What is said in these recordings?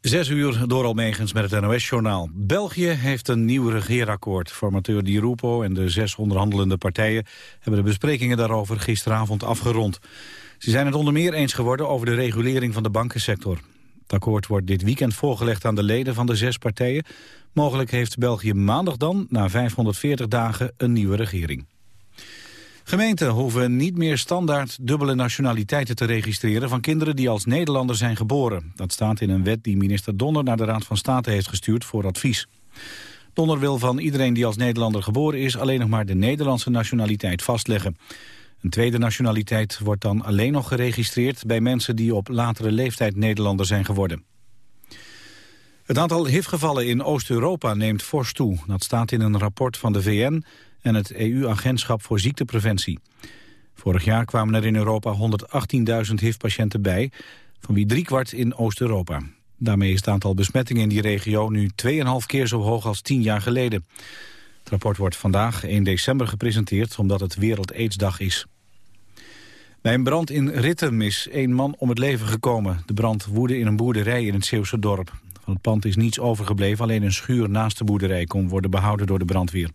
Zes uur door Almegens met het NOS-journaal. België heeft een nieuw regeerakkoord. Formateur Di Rupo en de zes onderhandelende partijen... hebben de besprekingen daarover gisteravond afgerond. Ze zijn het onder meer eens geworden over de regulering van de bankensector. Het akkoord wordt dit weekend voorgelegd aan de leden van de zes partijen. Mogelijk heeft België maandag dan, na 540 dagen, een nieuwe regering. Gemeenten hoeven niet meer standaard dubbele nationaliteiten te registreren van kinderen die als Nederlander zijn geboren. Dat staat in een wet die minister Donner naar de Raad van State heeft gestuurd voor advies. Donner wil van iedereen die als Nederlander geboren is alleen nog maar de Nederlandse nationaliteit vastleggen. Een tweede nationaliteit wordt dan alleen nog geregistreerd bij mensen die op latere leeftijd Nederlander zijn geworden. Het aantal HIV-gevallen in Oost-Europa neemt fors toe. Dat staat in een rapport van de VN en het EU-agentschap voor ziektepreventie. Vorig jaar kwamen er in Europa 118.000 HIV-patiënten bij, van wie driekwart in Oost-Europa. Daarmee is het aantal besmettingen in die regio nu 2,5 keer zo hoog als 10 jaar geleden. Het rapport wordt vandaag 1 december gepresenteerd omdat het Wereld Aidsdag is. Bij een brand in Rittem is één man om het leven gekomen. De brand woedde in een boerderij in het Zeeuwse dorp. Van het pand is niets overgebleven, alleen een schuur naast de boerderij kon worden behouden door de brandweer.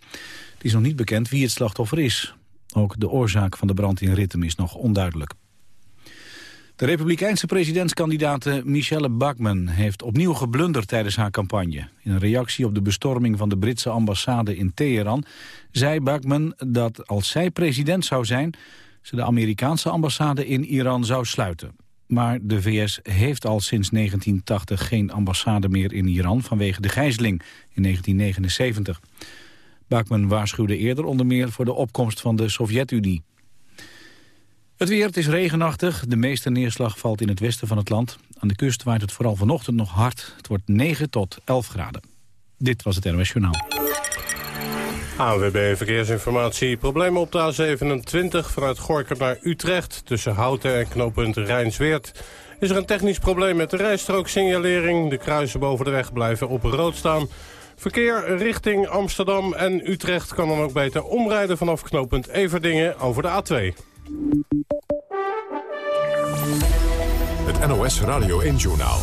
Is nog niet bekend wie het slachtoffer is. Ook de oorzaak van de brand in Rittem is nog onduidelijk. De republikeinse presidentskandidaat Michelle Bachmann heeft opnieuw geblunderd tijdens haar campagne. In een reactie op de bestorming van de Britse ambassade in Teheran zei Bachmann dat als zij president zou zijn, ze de Amerikaanse ambassade in Iran zou sluiten. Maar de VS heeft al sinds 1980 geen ambassade meer in Iran vanwege de gijzeling in 1979. Bachmann waarschuwde eerder onder meer voor de opkomst van de Sovjet-Unie. Het weer, het is regenachtig. De meeste neerslag valt in het westen van het land. Aan de kust waait het vooral vanochtend nog hard. Het wordt 9 tot 11 graden. Dit was het NOS Journaal. ANWB Verkeersinformatie. Problemen op de A27 vanuit Gorkum naar Utrecht... tussen Houten en knooppunt Rijnsweert. Is er een technisch probleem met de rijstrooksignalering. De kruisen boven de weg blijven op rood staan... Verkeer richting Amsterdam en Utrecht kan dan ook beter omrijden vanaf knooppunt Everdingen over de A2. Het NOS Radio 1 Journaal.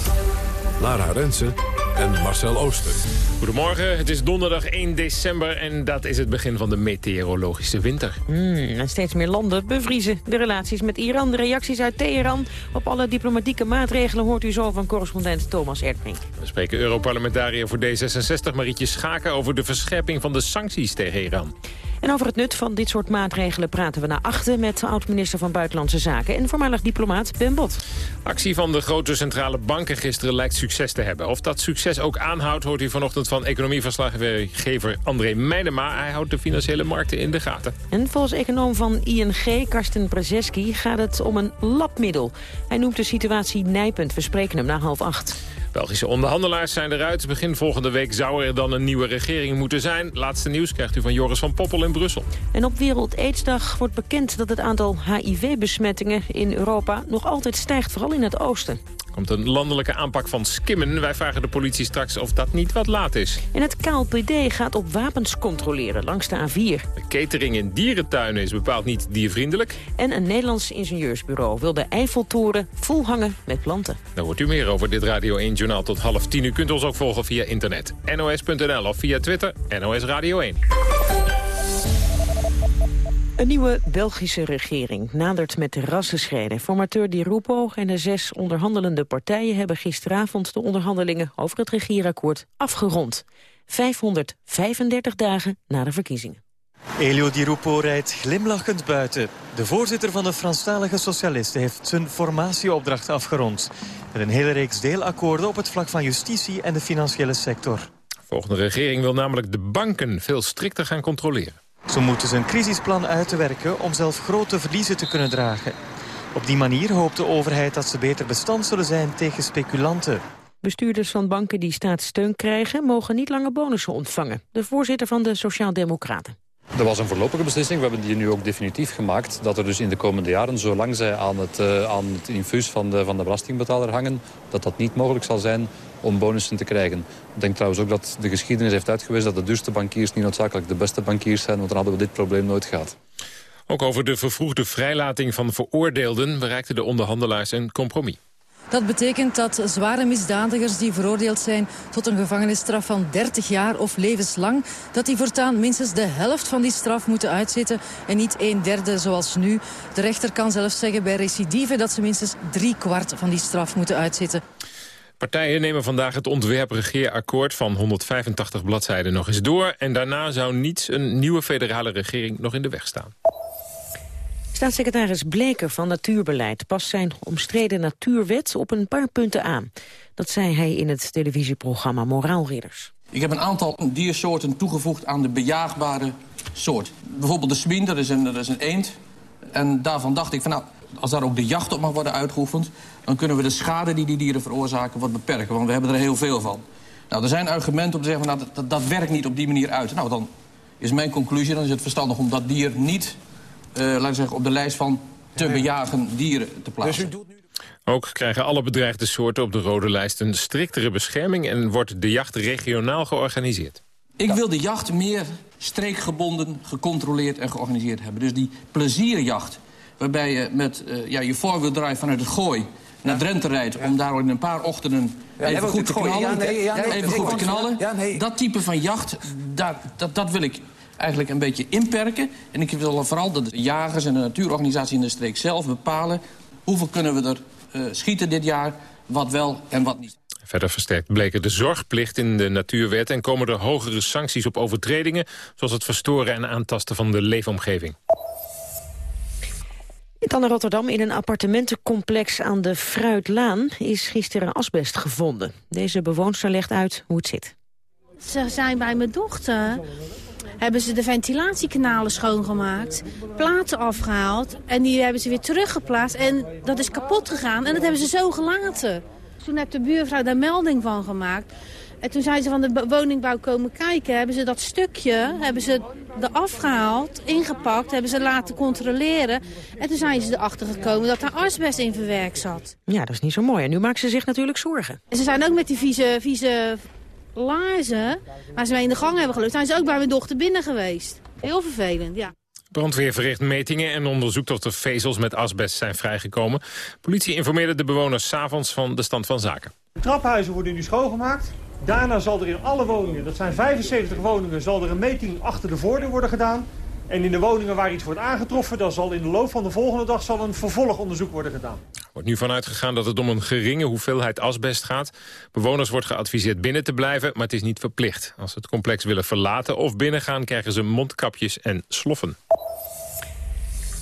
Lara Rensen en Marcel Ooster. Goedemorgen, het is donderdag 1 december en dat is het begin van de meteorologische winter. Hmm, en steeds meer landen bevriezen de relaties met Iran. De reacties uit Teheran op alle diplomatieke maatregelen hoort u zo van correspondent Thomas Erdbrink. We spreken Europarlementariër voor D66 Marietje Schaken over de verscherping van de sancties tegen Iran. En over het nut van dit soort maatregelen praten we naar achter... met oud-minister van Buitenlandse Zaken en voormalig diplomaat Ben Bot. Actie van de grote centrale banken gisteren lijkt succes te hebben. Of dat succes ook aanhoudt, hoort u vanochtend van economieverslaggever André Meijnema. Hij houdt de financiële markten in de gaten. En volgens econoom van ING, Karsten Brzeski, gaat het om een labmiddel. Hij noemt de situatie nijpend. We spreken hem na half acht. Belgische onderhandelaars zijn eruit. Begin volgende week zou er dan een nieuwe regering moeten zijn. Laatste nieuws krijgt u van Joris van Poppel in Brussel. En op Wereld Aidsdag wordt bekend dat het aantal HIV-besmettingen in Europa nog altijd stijgt, vooral in het oosten komt een landelijke aanpak van skimmen. Wij vragen de politie straks of dat niet wat laat is. En het KLPD gaat op wapens controleren langs de A4. De catering in dierentuinen is bepaald niet diervriendelijk. En een Nederlands ingenieursbureau wil de Eiffeltoren volhangen met planten. Daar hoort u meer over dit Radio 1 Journaal tot half tien. U kunt ons ook volgen via internet. nos.nl of via Twitter. NOS Radio 1. Een nieuwe Belgische regering nadert met rassenscheiden. Formateur Di Rupo en de zes onderhandelende partijen... hebben gisteravond de onderhandelingen over het regeerakkoord afgerond. 535 dagen na de verkiezingen. Elio Di Rupo rijdt glimlachend buiten. De voorzitter van de Franstalige Socialisten heeft zijn formatieopdracht afgerond. Met een hele reeks deelakkoorden op het vlak van justitie en de financiële sector. De volgende regering wil namelijk de banken veel strikter gaan controleren. Zo moeten ze een crisisplan uitwerken om zelf grote verliezen te kunnen dragen. Op die manier hoopt de overheid dat ze beter bestand zullen zijn tegen speculanten. Bestuurders van banken die staatssteun krijgen... mogen niet langer bonussen ontvangen. De voorzitter van de Sociaaldemocraten. Er was een voorlopige beslissing. We hebben die nu ook definitief gemaakt. Dat er dus in de komende jaren, zolang zij aan het, uh, aan het infuus van de, van de belastingbetaler hangen... dat dat niet mogelijk zal zijn om bonussen te krijgen. Ik denk trouwens ook dat de geschiedenis heeft uitgewezen... dat de duurste bankiers niet noodzakelijk de beste bankiers zijn... want dan hadden we dit probleem nooit gehad. Ook over de vervroegde vrijlating van veroordeelden... bereikten de onderhandelaars een compromis. Dat betekent dat zware misdadigers die veroordeeld zijn tot een gevangenisstraf van 30 jaar of levenslang, dat die voortaan minstens de helft van die straf moeten uitzitten en niet een derde zoals nu. De rechter kan zelfs zeggen bij recidive dat ze minstens drie kwart van die straf moeten uitzitten. Partijen nemen vandaag het ontwerpregeerakkoord van 185 bladzijden nog eens door. En daarna zou niets een nieuwe federale regering nog in de weg staan. Staatssecretaris Bleker van Natuurbeleid past zijn omstreden natuurwet op een paar punten aan. Dat zei hij in het televisieprogramma Moraalridders. Ik heb een aantal diersoorten toegevoegd aan de bejaagbare soort. Bijvoorbeeld de smien, dat is een, dat is een eend. En daarvan dacht ik van nou, als daar ook de jacht op mag worden uitgeoefend... dan kunnen we de schade die die dieren veroorzaken wat beperken. Want we hebben er heel veel van. Nou, er zijn argumenten om te zeggen, van, nou, dat, dat werkt niet op die manier uit. Nou, dan is mijn conclusie, dan is het verstandig om dat dier niet... Uh, laten we zeggen, op de lijst van te bejagen dieren te plaatsen. Dus ook krijgen alle bedreigde soorten op de rode lijst een striktere bescherming... en wordt de jacht regionaal georganiseerd. Ik wil de jacht meer streekgebonden, gecontroleerd en georganiseerd hebben. Dus die plezierjacht, waarbij je met uh, ja, je voorwieldrive vanuit het gooi naar Drenthe rijdt... om daar in een paar ochtenden even goed te knallen. Ja, nee, ja, nee, even goed te knallen. Dat type van jacht, dat, dat, dat wil ik eigenlijk een beetje inperken. En ik wil vooral dat de jagers en de natuurorganisatie in de streek zelf bepalen... hoeveel kunnen we er uh, schieten dit jaar, wat wel en wat niet. Verder versterkt bleken de zorgplicht in de natuurwet... en komen er hogere sancties op overtredingen... zoals het verstoren en aantasten van de leefomgeving. Dan naar Rotterdam. In een appartementencomplex aan de Fruitlaan is gisteren asbest gevonden. Deze bewoonster legt uit hoe het zit. Ze zijn bij mijn dochter hebben ze de ventilatiekanalen schoongemaakt, platen afgehaald en die hebben ze weer teruggeplaatst en dat is kapot gegaan en dat hebben ze zo gelaten. Toen heeft de buurvrouw daar melding van gemaakt. En toen zijn ze van de woningbouw komen kijken. Hebben ze dat stukje hebben ze eraf gehaald, ingepakt, hebben ze laten controleren. En toen zijn ze erachter gekomen dat daar asbest in verwerkt zat. Ja, dat is niet zo mooi. En nu maken ze zich natuurlijk zorgen. En ze zijn ook met die vieze, vieze laarzen, waar ze mee in de gang hebben gelukt, zijn ze ook bij mijn dochter binnen geweest. Heel vervelend, ja. Brandweer verricht metingen en onderzoekt of er vezels met asbest zijn vrijgekomen. Politie informeerde de bewoners s'avonds van de stand van zaken. De traphuizen worden nu schoongemaakt. Daarna zal er in alle woningen, dat zijn 75 woningen, zal er een meting achter de voordeur worden gedaan. En in de woningen waar iets wordt aangetroffen, dan zal in de loop van de volgende dag zal een vervolgonderzoek worden gedaan. Er wordt nu vanuit gegaan dat het om een geringe hoeveelheid asbest gaat. Bewoners wordt geadviseerd binnen te blijven, maar het is niet verplicht. Als ze het complex willen verlaten of binnengaan, krijgen ze mondkapjes en sloffen.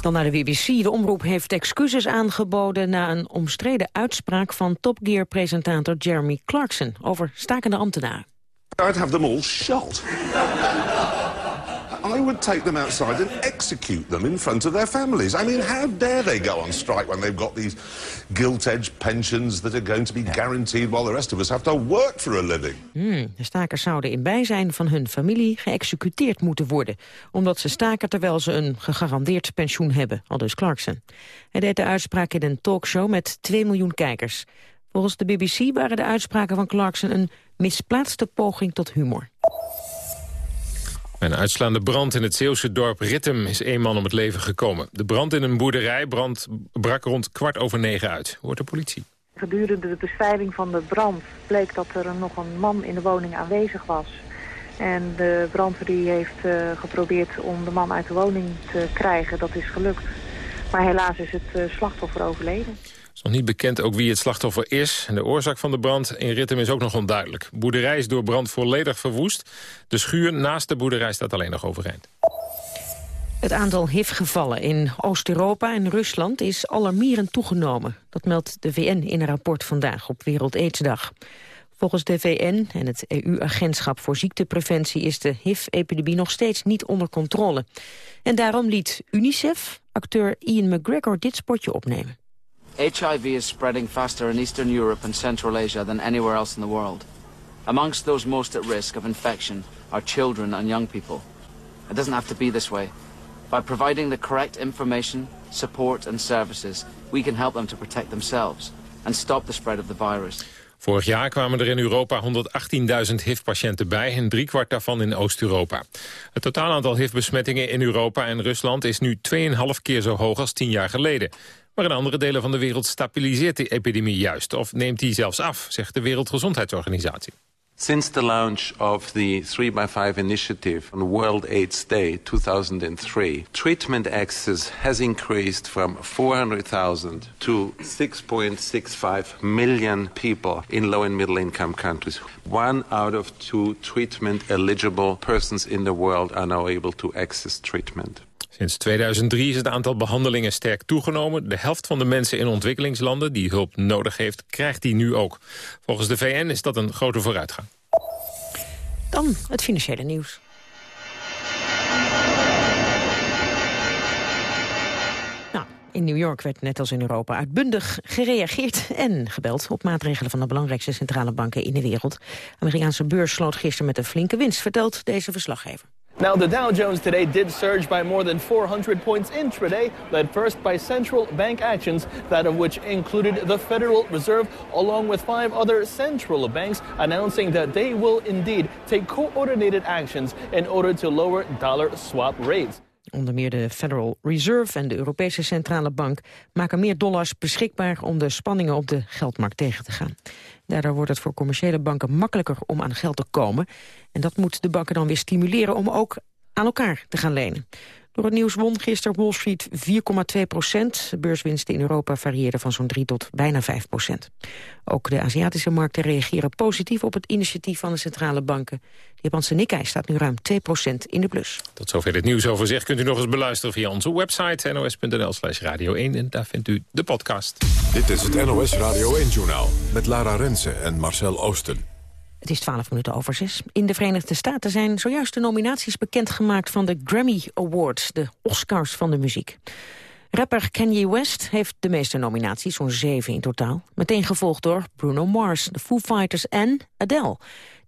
Dan naar de BBC. De omroep heeft excuses aangeboden... na een omstreden uitspraak van Top Gear-presentator Jeremy Clarkson... over stakende ambtenaren. I'd have them all shot. I would take them outside and execute them in front of their families. I mean, how dare they go on strike when they've got these gilt-edged pensions that are going to be guaranteed while the rest of us have to work for a living? Hmm, de stakers zouden in bijzijn van hun familie geëxecuteerd moeten worden, omdat ze staken terwijl ze een gegarandeerd pensioen hebben, aldus Clarkson. Hij deed de uitspraak in een talkshow met 2 miljoen kijkers. Volgens de BBC waren de uitspraken van Clarkson een misplaatste poging tot humor. Een uitslaande brand in het Zeeuwse dorp Rittem is één man om het leven gekomen. De brand in een boerderij brand, brak rond kwart over negen uit, hoort de politie. Gedurende de bestrijding van de brand bleek dat er nog een man in de woning aanwezig was. En de brandweer heeft uh, geprobeerd om de man uit de woning te krijgen. Dat is gelukt. Maar helaas is het uh, slachtoffer overleden is nog niet bekend ook wie het slachtoffer is. En de oorzaak van de brand in Rittem is ook nog onduidelijk. De boerderij is door brand volledig verwoest. De schuur naast de boerderij staat alleen nog overeind. Het aantal HIV-gevallen in Oost-Europa en Rusland is alarmerend toegenomen. Dat meldt de VN in een rapport vandaag op Wereld Aidsdag. Volgens de VN en het EU-agentschap voor ziektepreventie is de HIV-epidemie nog steeds niet onder controle. En daarom liet UNICEF acteur Ian McGregor dit spotje opnemen. HIV is spreading faster in Eastern Europe and Central Asia than anywhere else in the world. Amongst those most at risk of infection are children and young people. It doesn't have to be this way. By providing the correct information, support and services, we can help them to protect themselves and stop the spread of the virus. Vorig jaar kwamen er in Europa 118.000 HIV-patiënten bij... en driekwart daarvan in Oost-Europa. Het totaal aantal HIV-besmettingen in Europa en Rusland... is nu 2,5 keer zo hoog als 10 jaar geleden. Maar in andere delen van de wereld stabiliseert de epidemie juist... of neemt die zelfs af, zegt de Wereldgezondheidsorganisatie. Since the launch of the 3x5 initiative on World AIDS Day 2003, treatment access has increased from 400,000 to 6.65 million people in low and middle income countries. One out of two treatment eligible persons in the world are now able to access treatment. Sinds 2003 is het aantal behandelingen sterk toegenomen. De helft van de mensen in ontwikkelingslanden die hulp nodig heeft, krijgt die nu ook. Volgens de VN is dat een grote vooruitgang. Dan het financiële nieuws. Nou, in New York werd net als in Europa uitbundig gereageerd en gebeld op maatregelen van de belangrijkste centrale banken in de wereld. De Amerikaanse beurs sloot gisteren met een flinke winst, vertelt deze verslaggever. Now, the Dow Jones today did surge by more than 400 points intraday, led first by central bank actions, that of which included the Federal Reserve, along with five other central banks, announcing that they will indeed take coordinated actions in order to lower dollar swap rates. Onder meer de Federal Reserve en de Europese Centrale Bank maken meer dollars beschikbaar om de spanningen op de geldmarkt tegen te gaan. Daardoor wordt het voor commerciële banken makkelijker om aan geld te komen. En dat moet de banken dan weer stimuleren om ook aan elkaar te gaan lenen. Door het nieuws won gisteren Wall Street 4,2 procent. Beurswinsten in Europa varieerden van zo'n 3 tot bijna 5 procent. Ook de Aziatische markten reageren positief op het initiatief van de centrale banken. De Japanse Nikkei staat nu ruim 2 procent in de plus. Tot zover dit nieuwsoverzicht kunt u nog eens beluisteren via onze website nos.nl slash radio 1. En daar vindt u de podcast. Dit is het NOS Radio 1-journaal met Lara Rensen en Marcel Oosten. Het is 12 minuten over zes. In de Verenigde Staten zijn zojuist de nominaties bekendgemaakt van de Grammy Awards, de Oscars van de muziek. Rapper Kanye West heeft de meeste nominaties, zo'n zeven in totaal. Meteen gevolgd door Bruno Mars, de Foo Fighters en Adele.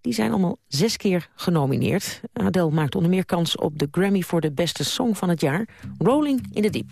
Die zijn allemaal zes keer genomineerd. Adele maakt onder meer kans op de Grammy voor de beste song van het jaar, Rolling in the Deep.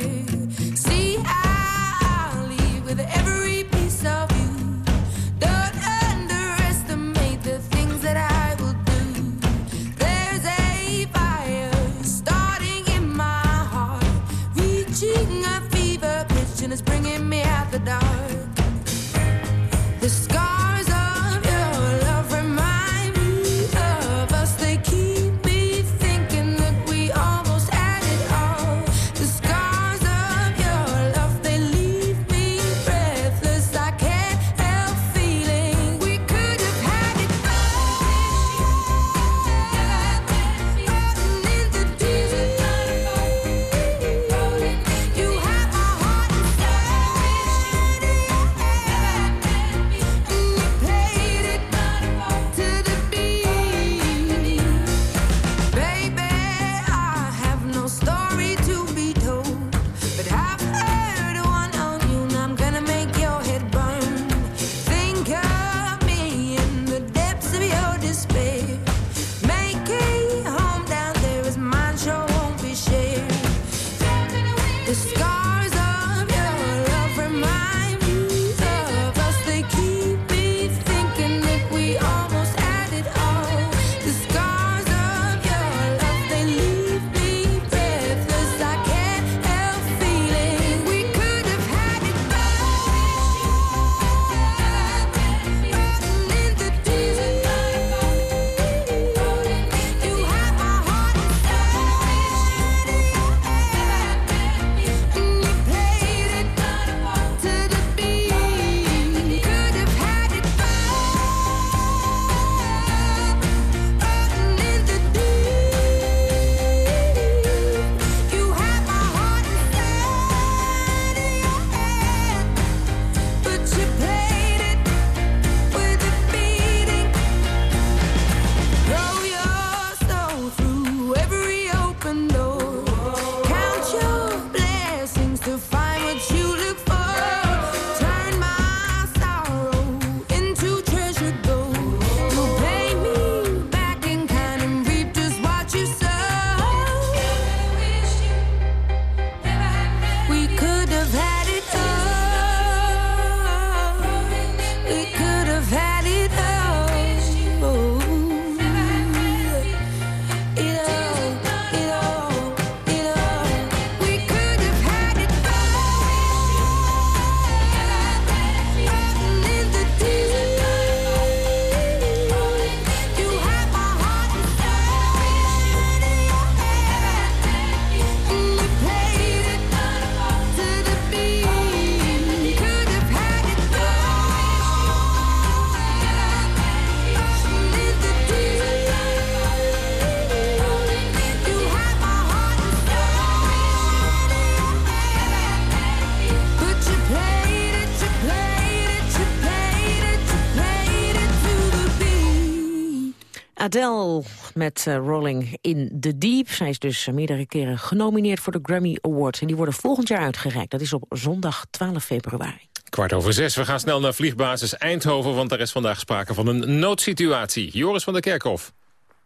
Met uh, Rolling in the Deep. Zij is dus meerdere keren genomineerd voor de Grammy Awards. En die worden volgend jaar uitgereikt. Dat is op zondag 12 februari. Kwart over zes. We gaan snel naar vliegbasis Eindhoven... want daar is vandaag sprake van een noodsituatie. Joris van der Kerkhof.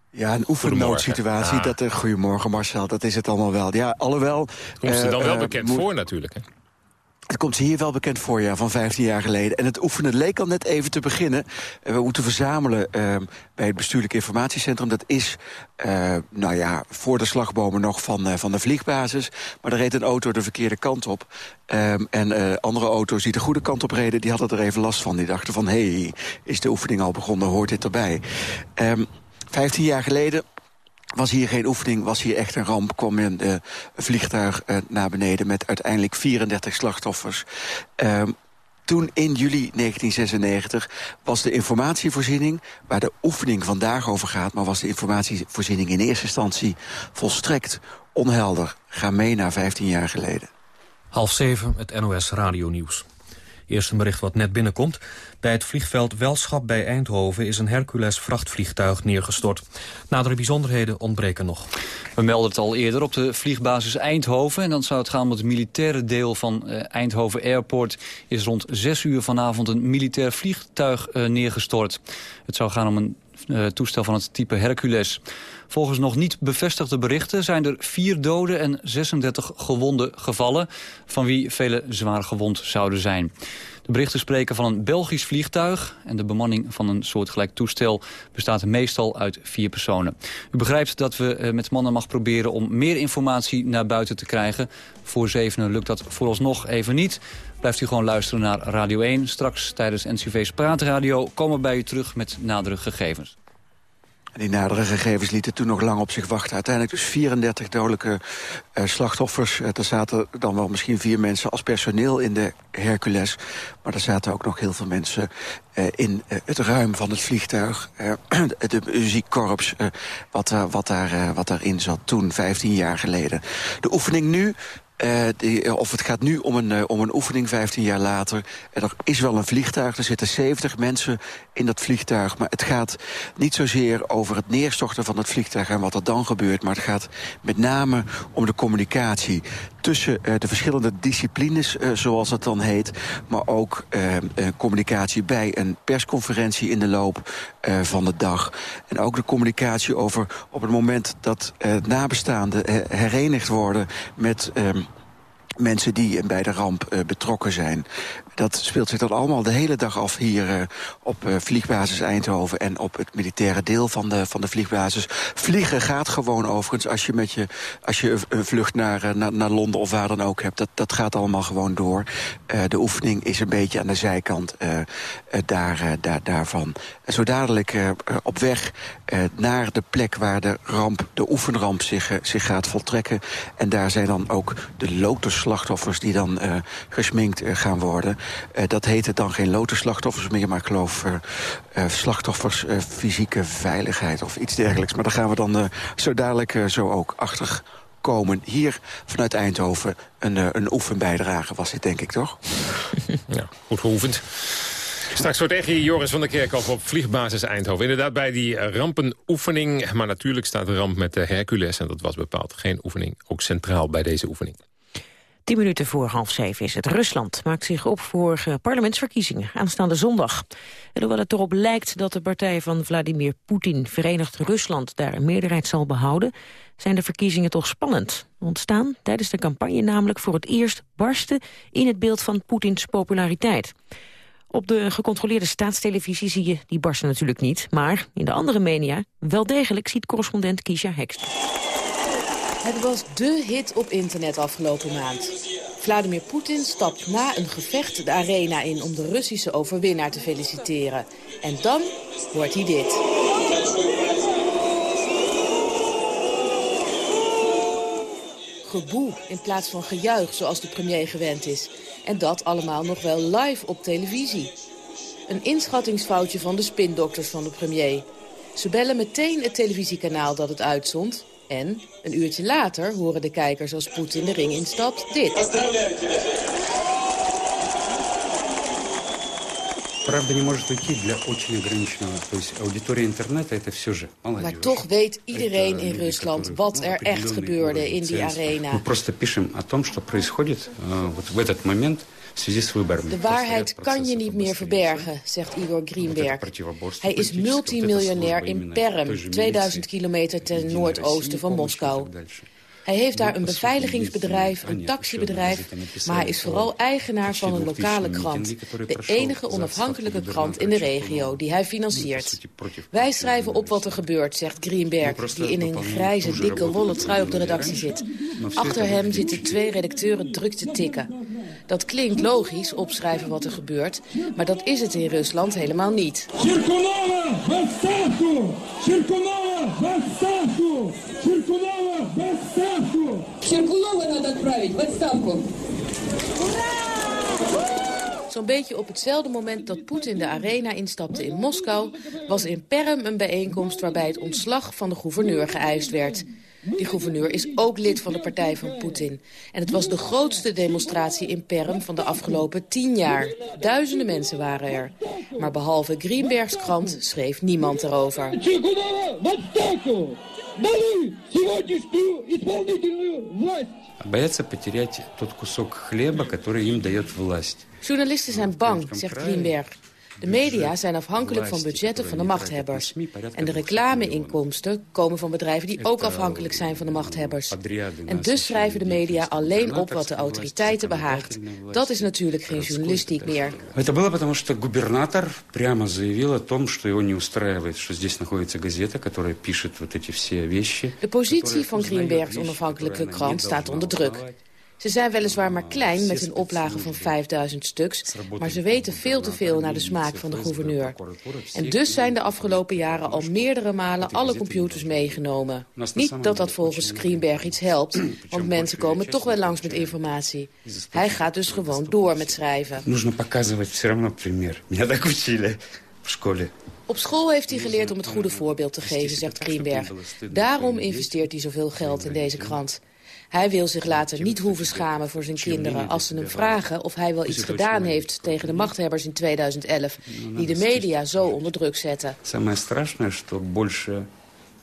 Ja, een oefennoodsituatie. Ah. Dat, uh, goedemorgen Marcel, dat is het allemaal wel. Ja, alhoewel... Komt ze dan wel bekend voor natuurlijk, hè? Het komt hier wel bekend voor, ja, van 15 jaar geleden. En het oefenen leek al net even te beginnen. We moeten verzamelen uh, bij het bestuurlijk informatiecentrum. Dat is, uh, nou ja, voor de slagbomen nog van, uh, van de vliegbasis. Maar er reed een auto de verkeerde kant op. Um, en andere auto's die de goede kant op reden, die hadden er even last van. Die dachten van, hé, hey, is de oefening al begonnen, hoort dit erbij? Um, 15 jaar geleden was hier geen oefening, was hier echt een ramp. kwam een uh, vliegtuig uh, naar beneden met uiteindelijk 34 slachtoffers. Uh, toen in juli 1996 was de informatievoorziening... waar de oefening vandaag over gaat... maar was de informatievoorziening in eerste instantie volstrekt onhelder. Ga mee naar 15 jaar geleden. Half zeven, het NOS Radio Nieuws. Eerst een bericht wat net binnenkomt. Bij het vliegveld Welschap bij Eindhoven is een Hercules vrachtvliegtuig neergestort. Nadere bijzonderheden ontbreken nog. We melden het al eerder op de vliegbasis Eindhoven. En dan zou het gaan om het militaire deel van uh, Eindhoven Airport. Is rond 6 uur vanavond een militair vliegtuig uh, neergestort. Het zou gaan om een uh, toestel van het type Hercules. Volgens nog niet bevestigde berichten zijn er vier doden en 36 gewonden gevallen... van wie vele zwaar gewond zouden zijn. De berichten spreken van een Belgisch vliegtuig... en de bemanning van een soortgelijk toestel bestaat meestal uit vier personen. U begrijpt dat we uh, met mannen mag proberen om meer informatie naar buiten te krijgen. Voor zevenen lukt dat vooralsnog even niet. Blijft u gewoon luisteren naar Radio 1. Straks tijdens NCV's Praatradio komen we bij u terug met nadere gegevens. Die nadere gegevens lieten toen nog lang op zich wachten. Uiteindelijk dus 34 dodelijke uh, slachtoffers. Uh, er zaten dan wel misschien vier mensen als personeel in de Hercules. Maar er zaten ook nog heel veel mensen uh, in het ruim van het vliegtuig. de muziekkorps, wat, wat, daar, wat daarin zat toen, 15 jaar geleden. De oefening nu uh, die, of het gaat nu om een, uh, om een oefening 15 jaar later. Er is wel een vliegtuig, er zitten 70 mensen in dat vliegtuig. Maar het gaat niet zozeer over het neerstorten van het vliegtuig... en wat er dan gebeurt, maar het gaat met name om de communicatie... tussen de verschillende disciplines, zoals het dan heet... maar ook communicatie bij een persconferentie in de loop van de dag. En ook de communicatie over op het moment dat nabestaanden herenigd worden... met um, mensen die bij de ramp uh, betrokken zijn. Dat speelt zich dan allemaal de hele dag af hier uh, op uh, vliegbasis Eindhoven... en op het militaire deel van de, van de vliegbasis. Vliegen gaat gewoon overigens als je, met je, als je een vlucht naar, naar, naar Londen of waar dan ook hebt. Dat, dat gaat allemaal gewoon door. de oefening is een beetje aan de zijkant daar, daar, daarvan. Zo dadelijk op weg naar de plek waar de ramp, de oefenramp zich, zich gaat voltrekken. En daar zijn dan ook de lotus slachtoffers die dan uh, gesminkt uh, gaan worden. Uh, dat heette dan geen lotusslachtoffers meer, maar ik geloof slachtoffers fysieke veiligheid of iets dergelijks. Maar daar gaan we dan zo dadelijk zo ook achter komen. Hier vanuit Eindhoven een, een oefenbijdrage was dit, denk ik, toch? Ja, goed geoefend. Straks wordt echt hier Joris van der Kerkhoff op vliegbasis Eindhoven. Inderdaad bij die rampenoefening. Maar natuurlijk staat de ramp met de Hercules. En dat was bepaald geen oefening. Ook centraal bij deze oefening. Tien minuten voor half zeven is het. Rusland maakt zich op voor uh, parlementsverkiezingen aanstaande zondag. En hoewel het erop lijkt dat de partij van Vladimir Poetin Verenigd Rusland daar een meerderheid zal behouden, zijn de verkiezingen toch spannend. Ontstaan tijdens de campagne namelijk voor het eerst barsten in het beeld van Poetins populariteit. Op de gecontroleerde staatstelevisie zie je die barsten natuurlijk niet, maar in de andere media wel degelijk ziet correspondent Kisha Hekst. Het was dé hit op internet afgelopen maand. Vladimir Poetin stapt na een gevecht de arena in om de Russische overwinnaar te feliciteren. En dan hoort hij dit. Geboe in plaats van gejuich zoals de premier gewend is. En dat allemaal nog wel live op televisie. Een inschattingsfoutje van de spindokters van de premier. Ze bellen meteen het televisiekanaal dat het uitzond en een uurtje later horen de kijkers als Poetin de ring instapt dit. Правда не может уйти для очень ограниченного. То есть аудитория интернета это все же молодежь. Maar toch weet iedereen in Rusland wat er echt gebeurde in die arena. Мы просто пишем о том, что происходит э, вот в этот момент De waarheid kan je niet meer verbergen, zegt Igor Greenberg. Hij is multimiljonair in Perm, 2000 kilometer ten noordoosten van Moskou. Hij heeft daar een beveiligingsbedrijf, een taxibedrijf... maar hij is vooral eigenaar van een lokale krant. De enige onafhankelijke krant in de regio die hij financiert. Wij schrijven op wat er gebeurt, zegt Greenberg... die in een grijze, dikke, wollen trui op de redactie zit. Achter hem zitten twee redacteuren druk te tikken. Dat klinkt logisch, opschrijven wat er gebeurt... maar dat is het in Rusland helemaal niet. в отставку! Circulova в отставку! Circulova в отставку! Cirkulova надо отправить в отставку. Zo'n beetje op hetzelfde moment dat Poetin de arena instapte in Moskou... was in Perm een bijeenkomst waarbij het ontslag van de gouverneur geëist werd. Die gouverneur is ook lid van de partij van Poetin. En het was de grootste demonstratie in Perm van de afgelopen tien jaar. Duizenden mensen waren er. Maar behalve Greenbergs krant schreef niemand erover. Circulова в отставку! Дали сегодняшнюю исполнительную власть! Боятся потерять тот кусок хлеба, который им дает власть. Journalisten zijn bang, zegt Greenberg. De media zijn afhankelijk van budgetten van de machthebbers. En de reclameinkomsten komen van bedrijven die ook afhankelijk zijn van de machthebbers. En dus schrijven de media alleen op wat de autoriteiten behaagt. Dat is natuurlijk geen journalistiek meer. Это было потому, что губернатор прямо заявил о том, что его не устраивает, что здесь находится газета, которая пишет вот эти все вещи. De positie van Greenbergs onafhankelijke krant staat onder druk. Ze zijn weliswaar maar klein met een oplage van 5000 stuks... maar ze weten veel te veel naar de smaak van de gouverneur. En dus zijn de afgelopen jaren al meerdere malen alle computers meegenomen. Niet dat dat volgens Greenberg iets helpt, want mensen komen toch wel langs met informatie. Hij gaat dus gewoon door met schrijven. Нужно показывать все равно пример. Меня так учили в школе. Op school heeft hij geleerd om het goede voorbeeld te geven, zegt Greenberg. Daarom investeert hij zoveel geld in deze krant. Hij wil zich later niet hoeven schamen voor zijn kinderen... als ze hem vragen of hij wel iets gedaan heeft tegen de machthebbers in 2011... die de media zo onder druk zetten. Самое страшное, что большая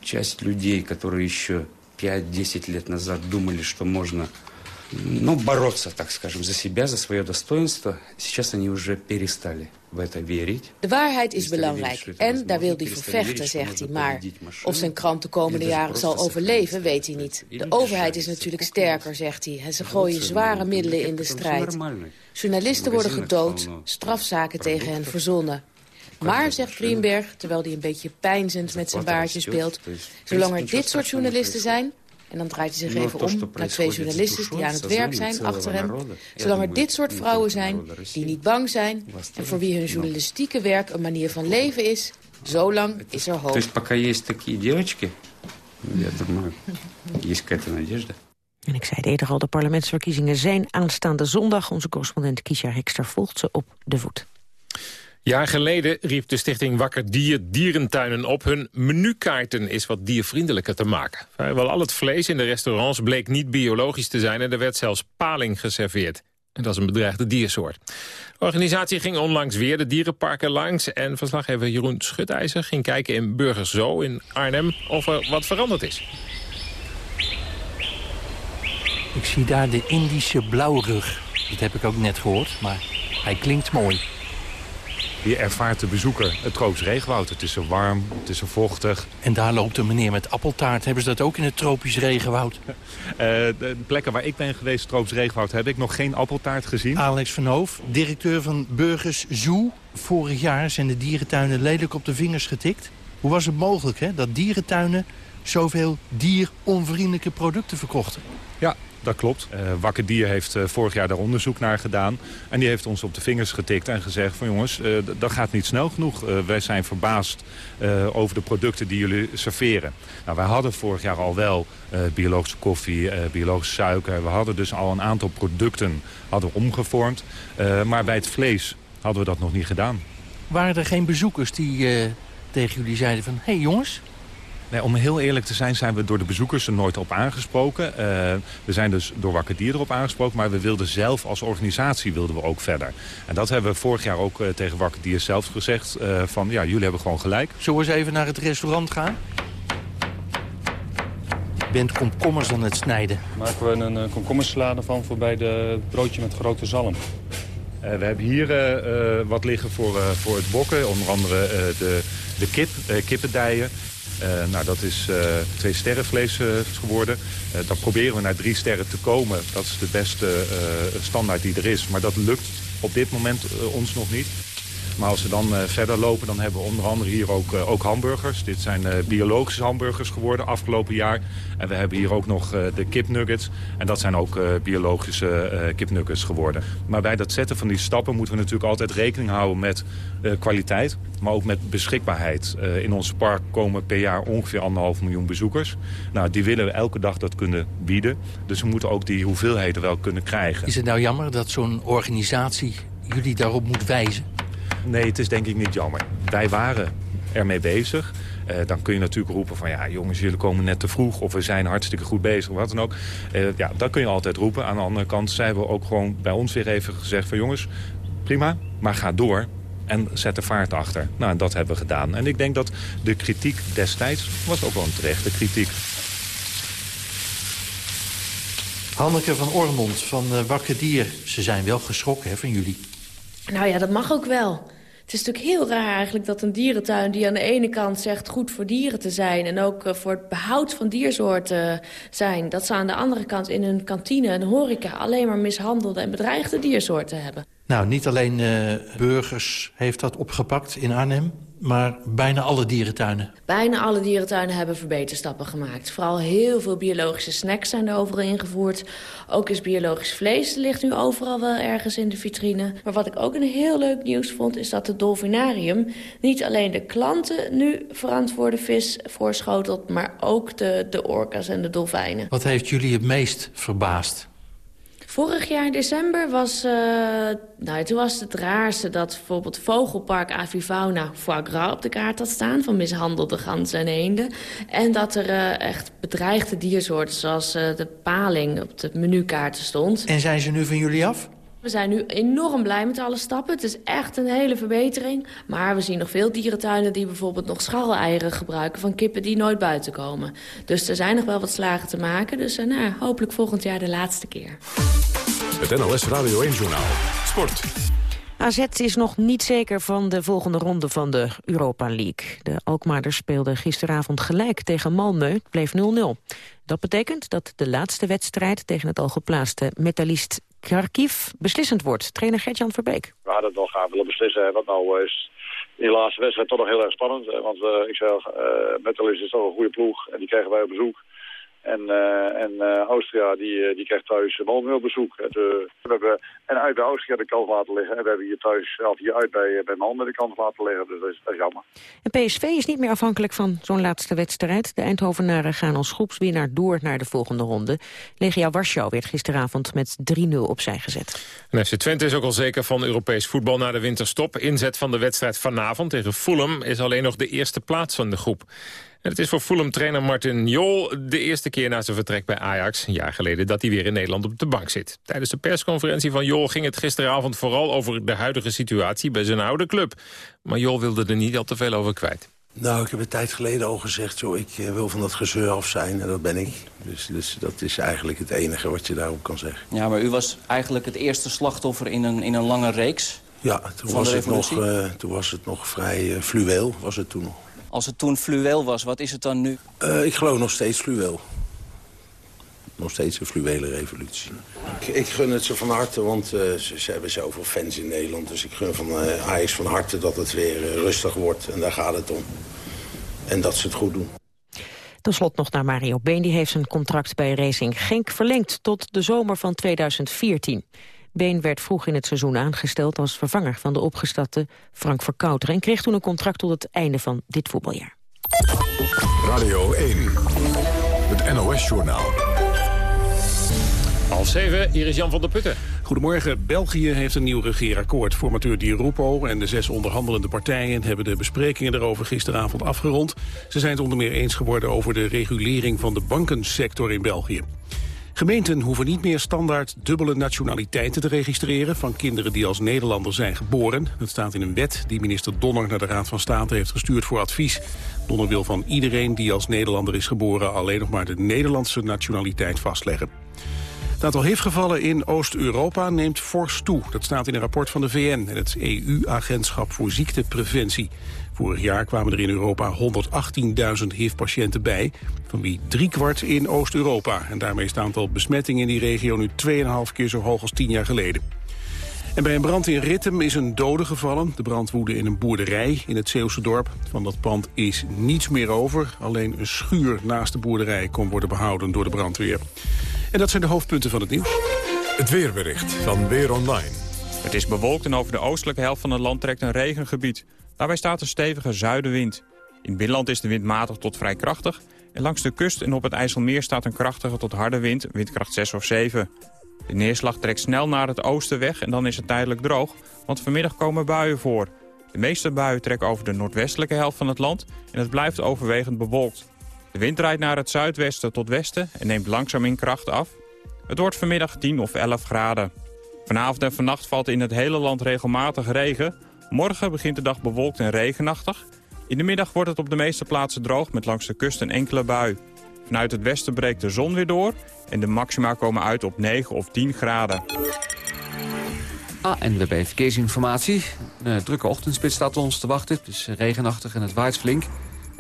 часть людей, которые еще 5-10 лет назад думали, что можно ну, бороться, так скажем, за себя, за свое достоинство, сейчас они уже перестали в это верить. De waarheid is belangrijk en daar wil hij voor vechten, zegt hij. Maar of zijn krant de komende jaren zal overleven, weet hij niet. De overheid is natuurlijk sterker, zegt hij. En ze gooien zware middelen in de strijd. Journalisten worden gedood, strafzaken tegen hen verzonnen. Maar, zegt Greenberg, terwijl hij een beetje pijnzend met zijn baardje speelt... zolang er dit soort journalisten zijn... En dan draait hij zich even om naar twee journalisten die aan het werk zijn achter hem. Zolang er dit soort vrouwen zijn die niet bang zijn... en voor wie hun journalistieke werk een manier van leven is... zolang is er hoop. То есть пока есть такие девочки, я думаю, есть какая-то надежда. En ik zei het eerder al, de parlementsverkiezingen zijn aanstaande zondag. Onze correspondent Kisha Hekster volgt ze op de voet. Jaar geleden riep de stichting Wakker Dier dierentuinen op. Hun menukaarten is wat diervriendelijker te maken. Vrijwel al het vlees in de restaurants bleek niet biologisch te zijn... en er werd zelfs paling geserveerd. En dat is een bedreigde diersoort. De organisatie ging onlangs weer de dierenparken langs... en verslaggever Jeroen Schutijzer ging kijken in Burgers Zoo in Arnhem... of er wat veranderd is. Ik zie daar de Indische blauwrug. Dat heb ik ook net gehoord, maar hij klinkt mooi. Hier ervaart de bezoeker het tropisch regenwoud. Het is zo warm, het is zo vochtig. En daar loopt een meneer met appeltaart. Hebben ze dat ook in het tropisch regenwoud? Uh, de plekken waar ik ben geweest, tropisch regenwoud, heb ik nog geen appeltaart gezien. Alex van Hoof, directeur van Burgers Zoo. Vorig jaar zijn de dierentuinen lelijk op de vingers getikt. Hoe was het mogelijk hè, dat dierentuinen zoveel dieronvriendelijke producten verkochten? Ja, dat klopt. Uh, Wakker Dier heeft uh, vorig jaar daar onderzoek naar gedaan. En die heeft ons op de vingers getikt en gezegd van jongens, uh, dat gaat niet snel genoeg. wij zijn verbaasd over de producten die jullie serveren. Nou, wij hadden vorig jaar al wel biologische koffie, biologische suiker. We hadden dus al een aantal producten hadden omgevormd. maar bij het vlees hadden we dat nog niet gedaan. Waren er geen bezoekers die tegen jullie zeiden van... hé hey jongens, Nee, om heel eerlijk te zijn zijn we door de bezoekers er nooit op aangesproken. Uh, we zijn dus door Wakker Dier erop aangesproken. Maar we wilden zelf als organisatie wilden we ook verder. En dat hebben we vorig jaar ook uh, tegen Wakker Dier zelf gezegd. Uh, van ja, jullie hebben gewoon gelijk. Zullen we eens even naar het restaurant gaan? Je bent komkommers aan het snijden. Maken we een komkommersalade van voor bij de broodje met grote zalm. we hebben hier wat liggen voor, voor het bokken. Onder andere de, de kip, kippendijen. Uh, nou, dat is uh, twee sterren vlees uh, geworden. dan proberen we naar drie sterren te komen. Dat is de beste standaard die er is. Maar dat lukt op dit moment ons nog niet. Maar als we dan uh, verder lopen, dan hebben we onder andere hier ook, uh, ook hamburgers. Dit zijn uh, biologische hamburgers geworden afgelopen jaar. En we hebben hier ook nog de kipnuggets. En dat zijn ook biologische kipnuggets geworden. Maar bij dat zetten van die stappen moeten we natuurlijk altijd rekening houden met kwaliteit. Maar ook met beschikbaarheid. in ons park komen per jaar ongeveer anderhalf miljoen bezoekers. Nou, die willen we elke dag dat kunnen bieden. Dus we moeten ook die hoeveelheden wel kunnen krijgen. Is het nou jammer dat zo'n organisatie jullie daarop moet wijzen? Nee, het is denk ik niet jammer. Wij waren ermee bezig. Uh, dan kun je natuurlijk roepen van... ja, jongens, jullie komen net te vroeg... of we zijn hartstikke goed bezig, wat dan ook. Uh, ja, dat kun je altijd roepen. Aan de andere kant zijn we ook gewoon bij ons weer even gezegd van... jongens, prima, maar ga door en zet de vaart achter. Nou, dat hebben we gedaan. En ik denk dat de kritiek destijds was ook wel een terechte kritiek. Hanneke van Ormond van uh, Wakker Dier. Ze zijn wel geschrokken hè, van jullie. Nou ja, dat mag ook wel. Het is natuurlijk heel raar eigenlijk dat een dierentuin die aan de ene kant zegt goed voor dieren te zijn... en ook uh, voor het behoud van diersoorten zijn... dat ze aan de andere kant in hun kantine en horeca alleen maar mishandelde en bedreigde diersoorten hebben. Nou, niet alleen uh, Burgers heeft dat opgepakt in Arnhem maar bijna alle dierentuinen. Bijna alle dierentuinen hebben verbeterstappen gemaakt. Vooral heel veel biologische snacks zijn er overal ingevoerd. Ook is biologisch vlees ligt nu overal wel ergens in de vitrine. Maar wat ik ook een heel leuk nieuws vond... is dat het dolfinarium niet alleen de klanten nu verantwoorde vis voorschotelt... maar ook de, de orka's en de dolfijnen. Wat heeft jullie het meest verbaasd? Vorig jaar in december was, uh, nou, toen was het raarste dat bijvoorbeeld Vogelpark Avifauna foie gras op de kaart had staan van mishandelde ganzen en eenden. En dat er uh, echt bedreigde diersoorten zoals uh, de paling op de menukaarten stond. En zijn ze nu van jullie af? We zijn nu enorm blij met alle stappen. Het is echt een hele verbetering. Maar we zien nog veel dierentuinen die bijvoorbeeld nog scharreleieren gebruiken... van kippen die nooit buiten komen. Dus er zijn nog wel wat slagen te maken. Dus uh, nou, hopelijk volgend jaar de laatste keer. Het NLS Radio 1-journaal. Sport. AZ is nog niet zeker van de volgende ronde van de Europa League. De Alkmaarders speelden gisteravond gelijk tegen Malmö. Het bleef 0-0. Dat betekent dat de laatste wedstrijd tegen het al geplaatste metalist Kharkiv beslissend wordt. Trainer Gert-Jan Verbeek. We hadden het nog gaan willen beslissen. Wat nou is in die laatste wedstrijd toch nog heel erg spannend. Want uh, ik zei, uh, Metalist is toch een goede ploeg. En die krijgen wij op bezoek. En, uh, en uh, Austria die, die krijgt thuis Malmö op bezoek. Het, we hebben en uit bij Austria de kant laten liggen. En we hebben hier thuis, of hier uit bij, bij Malmö de kant laten liggen. Dus dat is, dat is jammer. En PSV is niet meer afhankelijk van zo'n laatste wedstrijd. De Eindhovenaren gaan als groepswinnaar door naar de volgende ronde. Legia Warschau werd gisteravond met 3-0 opzij gezet. En FC Twente is ook al zeker van Europees voetbal na de winterstop. Inzet van de wedstrijd vanavond tegen Fulham is alleen nog de eerste plaats van de groep. En het is voor Fulham-trainer Martin Jol de eerste keer na zijn vertrek bij Ajax... een jaar geleden dat hij weer in Nederland op de bank zit. Tijdens de persconferentie van Jol ging het gisteravond vooral over de huidige situatie bij zijn oude club. Maar Jol wilde er niet al te veel over kwijt. Nou, ik heb een tijd geleden al gezegd... Joh, ik eh, wil van dat gezeur af zijn en dat ben ik. Dus, dus dat is eigenlijk het enige wat je daarop kan zeggen. Ja, maar u was eigenlijk het eerste slachtoffer in een, in een lange reeks. Ja, toen, was het, nog, uh, toen was het nog vrij uh, fluweel, was het toen nog. Als het toen fluweel was, wat is het dan nu? Uh, ik geloof nog steeds fluweel. Nog steeds een fluwele revolutie. Ik, ik gun het ze van harte, want uh, ze, ze, hebben zoveel fans in Nederland. Dus ik gun van uh, Ajax van harte dat het weer rustig wordt. En daar gaat het om. En dat ze het goed doen. Ten slot nog naar Mario Been. Die heeft zijn contract bij Racing Genk verlengd tot de zomer van 2014. Been werd vroeg in het seizoen aangesteld als vervanger van de opgestapte Frank Verkouter... en kreeg toen een contract tot het einde van dit voetbaljaar. Radio 1, het NOS-journaal. Half zeven, hier is Jan van der Putten. Goedemorgen. België heeft een nieuw regeerakkoord. Formateur Di Rupo en de zes onderhandelende partijen... hebben de besprekingen daarover gisteravond afgerond. Ze zijn het onder meer eens geworden over de regulering van de bankensector in België. Gemeenten hoeven niet meer standaard dubbele nationaliteiten te registreren... van kinderen die als Nederlander zijn geboren. Dat staat in een wet die minister Donner naar de Raad van State heeft gestuurd voor advies. Donner wil van iedereen die als Nederlander is geboren... alleen nog maar de Nederlandse nationaliteit vastleggen. Het aantal HIV-gevallen in Oost-Europa neemt fors toe. Dat staat in een rapport van de VN en het EU-agentschap voor ziektepreventie. Vorig jaar kwamen er in Europa 118.000 HIV-patiënten bij, van wie driekwart in Oost-Europa. En daarmee is het aantal besmettingen in die regio nu 2,5 keer zo hoog als 10 jaar geleden. En bij een brand in Rittem is een dode gevallen. De brand woedde in een boerderij in het Zeeuwse dorp. Van dat pand is niets meer over. Alleen een schuur naast de boerderij kon worden behouden door de brandweer. En dat zijn de hoofdpunten van het nieuws. Het weerbericht van Weer Online. Het is bewolkt en over de oostelijke helft van het land trekt een regengebied. Daarbij staat een stevige zuidenwind. In het binnenland is de wind matig tot vrij krachtig. En langs de kust en op het IJsselmeer staat een krachtige tot harde wind, windkracht 6 of 7. De neerslag trekt snel naar het oosten weg en dan is het tijdelijk droog, want vanmiddag komen buien voor. De meeste buien trekken over de noordwestelijke helft van het land en het blijft overwegend bewolkt. De wind draait naar het zuidwesten tot westen en neemt langzaam in kracht af. Het wordt vanmiddag 10 of 11 graden. Vanavond en vannacht valt in het hele land regelmatig regen. Morgen begint de dag bewolkt en regenachtig. In de middag wordt het op de meeste plaatsen droog met langs de kust een enkele bui. Vanuit het westen breekt de zon weer door en de maxima komen uit op 9 of 10 graden. ANWB Verkeersinformatie. Een drukke ochtendspits staat ons te wachten. Het is regenachtig en het waait flink.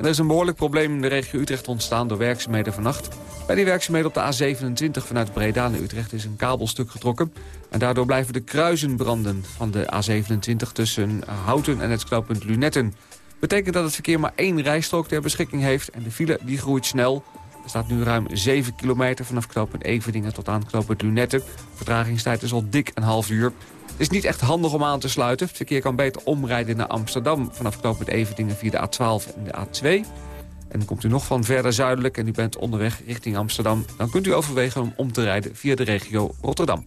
Er is een behoorlijk probleem in de regio Utrecht ontstaan door werkzaamheden vannacht. Bij die werkzaamheden op de A27 vanuit Breda naar Utrecht is een kabelstuk getrokken. En daardoor blijven de kruisen branden van de A27 tussen Houten en het knooppunt Lunetten. Betekent dat het verkeer maar één rijstrook ter beschikking heeft en de file die groeit snel. Er staat nu ruim 7 kilometer vanaf knooppunt Eveningen tot aan knooppunt Lunetten. Vertragingstijd is al dik een half uur. Het is niet echt handig om aan te sluiten. Het verkeer kan beter omrijden naar Amsterdam... vanaf knooppunt Everdingen via de A12 en de A2. En komt u nog van verder zuidelijk en u bent onderweg richting Amsterdam... dan kunt u overwegen om om te rijden via de regio Rotterdam.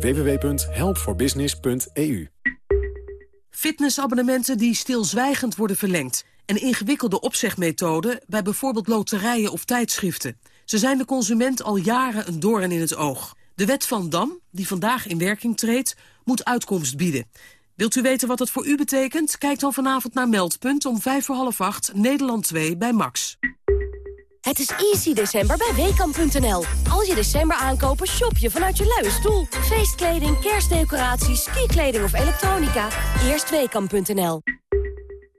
www.helpforbusiness.eu Fitnessabonnementen die stilzwijgend worden verlengd. En ingewikkelde opzegmethoden bij bijvoorbeeld loterijen of tijdschriften. Ze zijn de consument al jaren een doorn in het oog. De wet van Dam, die vandaag in werking treedt, moet uitkomst bieden. Wilt u weten wat het voor u betekent? Kijk dan vanavond naar Meldpunt om vijf voor half acht, Nederland 2 bij Max. Het is easy december bij Weekamp.nl. Als je december aankopen, shop je vanuit je luie stoel. Feestkleding, kerstdecoraties, skikleding of elektronica. Eerst Weekamp.nl.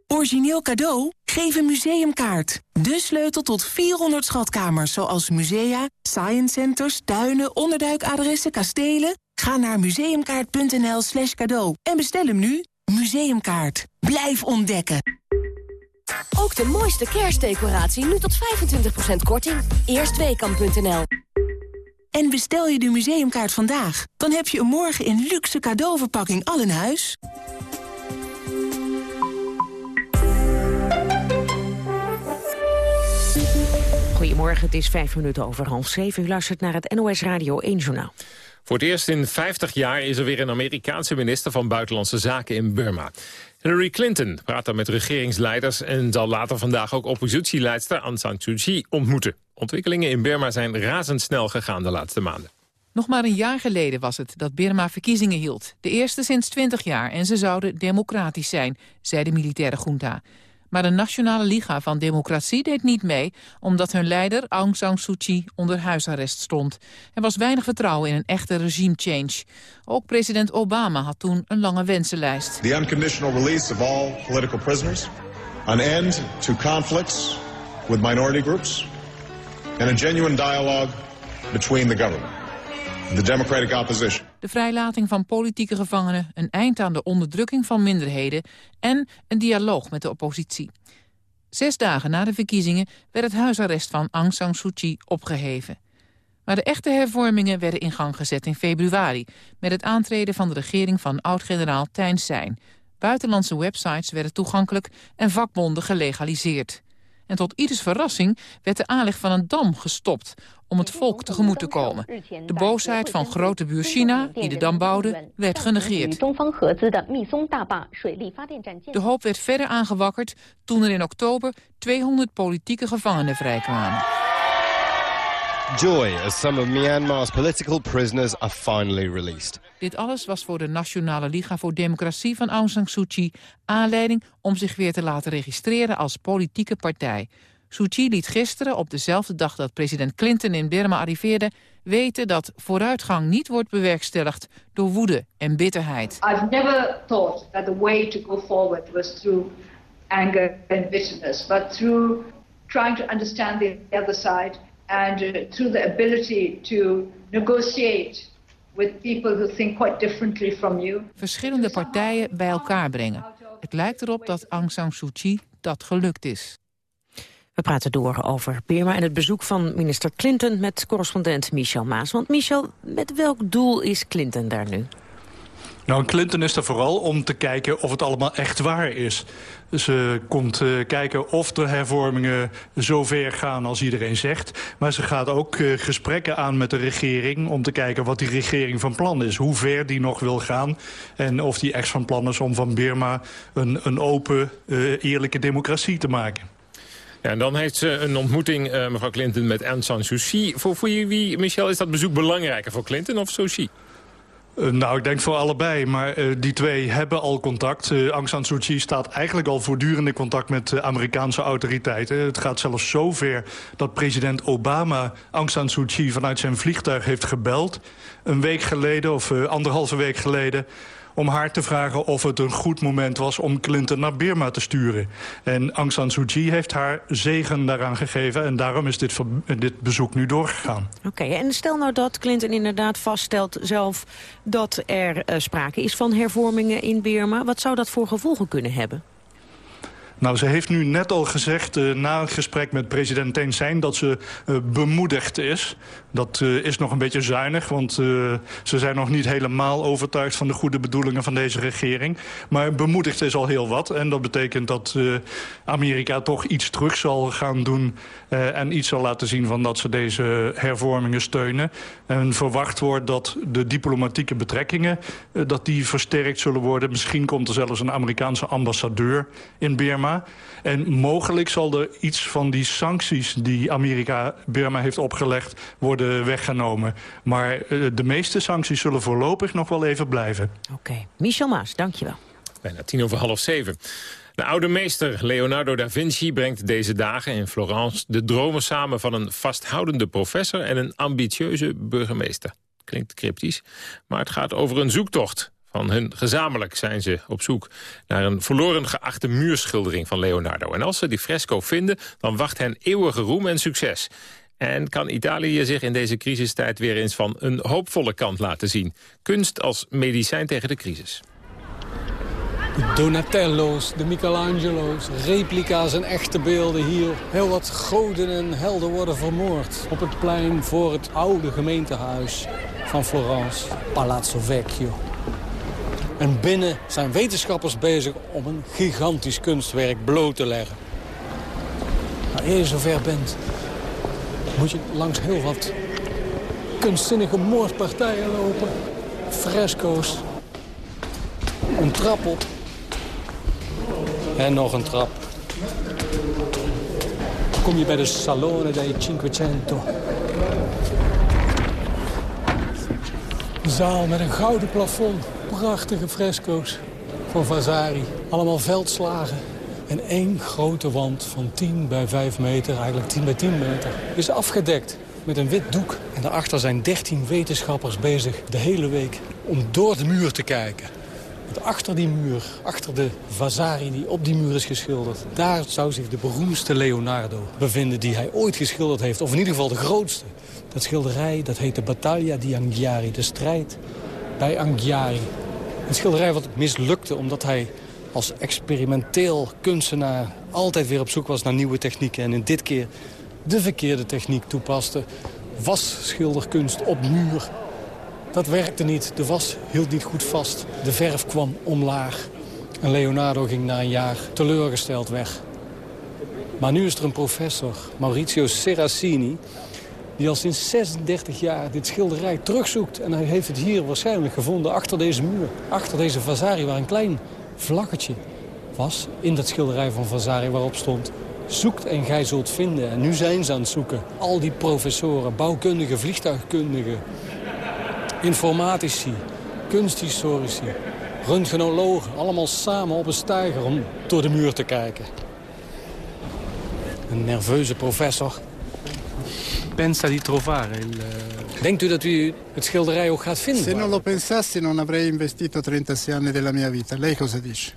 Origineel cadeau? Geef een museumkaart. De sleutel tot 400 schatkamers, zoals musea, science centers, tuinen, onderduikadressen, kastelen. Ga naar museumkaart.nl slash cadeau en bestel hem nu. Museumkaart. Blijf ontdekken. Ook de mooiste kerstdecoratie nu tot 25% korting. Eerstweekam.nl En bestel je de museumkaart vandaag, dan heb je een morgen in luxe cadeauverpakking al in huis. Goedemorgen, het is vijf minuten over half zeven. U luistert naar het NOS Radio 1 Journaal. Voor het eerst in 50 jaar is er weer een Amerikaanse minister van Buitenlandse Zaken in Burma. Hillary Clinton praat daar met regeringsleiders en zal later vandaag ook oppositieleidster Aung San Suu Kyi ontmoeten. Ontwikkelingen in Burma zijn razendsnel gegaan de laatste maanden. Nog maar een jaar geleden was het dat Burma verkiezingen hield. De eerste sinds 20 jaar en ze zouden democratisch zijn, zei de militaire junta. Maar de Nationale Liga van Democratie deed niet mee... omdat hun leider Aung San Suu Kyi onder huisarrest stond. Er was weinig vertrouwen in een echte regime change. Ook president Obama had toen een lange wensenlijst. The unconditional release of all political prisoners. An end to conflicts with minority groups. And a genuine dialogue between the government, the democratic opposition. De vrijlating van politieke gevangenen, een eind aan de onderdrukking van minderheden en een dialoog met de oppositie. Zes dagen na de verkiezingen werd het huisarrest van Aung San Suu Kyi opgeheven. Maar de echte hervormingen werden in gang gezet in februari... met het aantreden van de regering van oud-generaal Tijn Sein. Buitenlandse websites werden toegankelijk en vakbonden gelegaliseerd. En tot ieders verrassing werd de aanleg van een dam gestopt om het volk tegemoet te komen. De boosheid van grote buur China, die de dam bouwde, werd genegeerd. De hoop werd verder aangewakkerd toen er in oktober 200 politieke gevangenen vrijkwamen. Joy as some of Myanmar's political prisoners are finally released. Dit alles was voor de Nationale Liga voor Democratie van Aung San Suu Kyi aanleiding om zich weer te laten registreren als politieke partij. Suu Kyi liet gisteren, op dezelfde dag dat president Clinton in Burma arriveerde, weten dat vooruitgang niet wordt bewerkstelligd door woede en bitterheid. I've never thought that the way to go forward was through anger and bitterness, but through trying to understand the other side and uh, through the ability to negotiate with people who think quite differently from you. Verschillende partijen bij elkaar brengen. Het lijkt erop dat Aung San Suu Kyi dat gelukt is. We praten door over Birma en het bezoek van minister Clinton met correspondent Michel Maas. Want Michel, met welk doel is Clinton daar nu? Nou, Clinton is er vooral om te kijken of het allemaal echt waar is. Ze komt uh, kijken of de hervormingen zo ver gaan als iedereen zegt. Maar ze gaat ook uh, gesprekken aan met de regering... om te kijken wat die regering van plan is. Hoe ver die nog wil gaan. En of die echt van plan is om van Birma een, een open, uh, eerlijke democratie te maken. Ja, en dan heeft ze een ontmoeting, mevrouw Clinton, met Aung San Suu Kyi. Voor, voor wie, Michel, is dat bezoek belangrijker voor Clinton of Suu Kyi? Uh, nou, ik denk voor allebei. Maar uh, die twee hebben al contact. Uh, Aung San Suu Kyi staat eigenlijk al voortdurend in contact met Amerikaanse autoriteiten. Het gaat zelfs zo ver dat president Obama Aung San Suu Kyi vanuit zijn vliegtuig heeft gebeld. Een week geleden of anderhalve week geleden om haar te vragen of het een goed moment was om Clinton naar Birma te sturen. En Aung San Suu Kyi heeft haar zegen daaraan gegeven... en daarom is dit, dit bezoek nu doorgegaan. Oké, okay, en stel nou dat Clinton inderdaad vaststelt zelf... dat er uh, sprake is van hervormingen in Birma. Wat zou dat voor gevolgen kunnen hebben? Nou, ze heeft nu net al gezegd, uh, na een gesprek met president Thein Sein... dat ze uh, bemoedigd is. Dat uh, is nog een beetje zuinig, want ze zijn nog niet helemaal overtuigd... van de goede bedoelingen van deze regering. Maar bemoedigd is al heel wat. En dat betekent dat Amerika toch iets terug zal gaan doen... en iets zal laten zien van dat ze deze hervormingen steunen. En verwacht wordt dat de diplomatieke betrekkingen... dat die versterkt zullen worden. Misschien komt er zelfs een Amerikaanse ambassadeur in Burma... En mogelijk zal er iets van die sancties die Amerika Burma heeft opgelegd worden weggenomen. Maar uh, de meeste sancties zullen voorlopig nog wel even blijven. Oké. Okay. Michel Maas, dankjewel. Bijna tien over half zeven. De oude meester Leonardo da Vinci brengt deze dagen in Florence... de dromen samen van een vasthoudende professor en een ambitieuze burgemeester. Klinkt cryptisch, maar het gaat over een zoektocht van hun gezamenlijk zijn ze op zoek naar een verloren geachte muurschildering van Leonardo. En als ze die fresco vinden, dan wacht hen eeuwige roem en succes. En kan Italië zich in deze crisistijd weer eens van een hoopvolle kant laten zien. Kunst als medicijn tegen de crisis. De Donatello's, de Michelangelo's, replica's en echte beelden hier. Heel wat goden en helden worden vermoord. Op het plein voor het oude gemeentehuis van Florence, Palazzo Vecchio. En binnen zijn wetenschappers bezig om een gigantisch kunstwerk bloot te leggen. Maar eer je zover bent, moet je langs heel wat kunstzinnige moordpartijen lopen. Fresco's. Een trap op. En nog een trap. Kom je bij de Salone dei Cinquecento. Een zaal met een gouden plafond prachtige fresco's van Vasari. Allemaal veldslagen. En één grote wand van 10 bij 5 meter, eigenlijk 10 bij 10 meter, is afgedekt met een wit doek. En daarachter zijn 13 wetenschappers bezig de hele week om door de muur te kijken. Dat achter die muur, achter de Vasari die op die muur is geschilderd... daar zou zich de beroemdste Leonardo bevinden die hij ooit geschilderd heeft. Of in ieder geval de grootste. Dat schilderij dat heet de Battaglia di Anghiari, de strijd bij Anghiari. Een schilderij wat mislukte omdat hij als experimenteel kunstenaar... altijd weer op zoek was naar nieuwe technieken. En in dit keer de verkeerde techniek toepaste. Wasschilderkunst op muur. Dat werkte niet. De was hield niet goed vast. De verf kwam omlaag. En Leonardo ging na een jaar teleurgesteld weg. Maar nu is er een professor, Maurizio Serracini... die al sinds 36 jaar dit schilderij terugzoekt. En hij heeft het hier waarschijnlijk gevonden achter deze muur. Achter deze Vasari, waar een klein vlakketje was... in dat schilderij van Vasari waarop stond... zoekt en gij zult vinden. En nu zijn ze aan het zoeken. Al die professoren, bouwkundigen, vliegtuigkundigen... informatici, kunsthistorici, röntgenologen... allemaal samen op een steiger om door de muur te kijken. Een nerveuze professor. Pensa di trovare il... Denkt u dat u het schilderij ook gaat vinden? Se non lo pensassi non avrei investito 36 anni della mia vita. Lei cosa dice?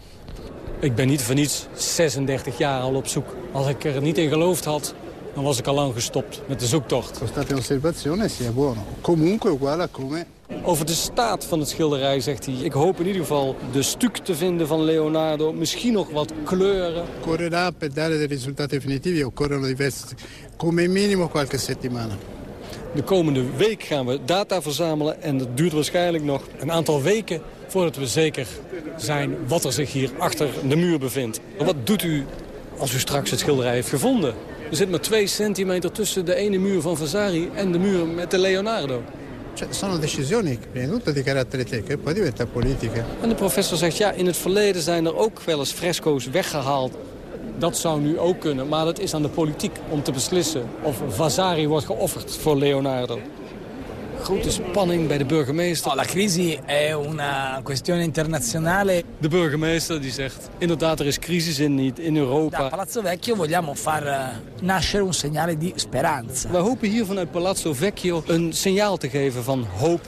Ik ben niet voor niets 36 jaar al op zoek. Als ik er niet in geloofd had, dan was ik al lang gestopt met de zoektocht. Constate osservazione sia buono. Comunque uguale come... Over de staat van het schilderij zegt hij... ik hoop in ieder geval de stuk te vinden van Leonardo. Misschien nog wat kleuren. Occorrerà per dare dei risultati definitivi occorrono diverse... come minimo qualche settimana. De komende week gaan we data verzamelen en dat duurt waarschijnlijk nog een aantal weken voordat we zeker zijn wat er zich hier achter de muur bevindt. Wat doet u als u straks het schilderij heeft gevonden? Er zit maar twee centimeter tussen de ene muur van Vasari en de muur met de Leonardo. Cioè, sono decisioni prima di tutto di carattere tecnico e poi diventa politica. En de professor zegt, ja, in het verleden zijn er ook wel eens fresco's weggehaald. Dat zou nu ook kunnen, maar het is aan de politiek om te beslissen of Vasari wordt geofferd voor Leonardo. Grote spanning bij de burgemeester. No, la crisi è una questione internazionale. De burgemeester die zegt, inderdaad er is crisis in, in Europa. Da Palazzo Vecchio vogliamo far eh, nascere un segnale di speranza. We hopen hier vanuit Palazzo Vecchio een signaal te geven van hoop.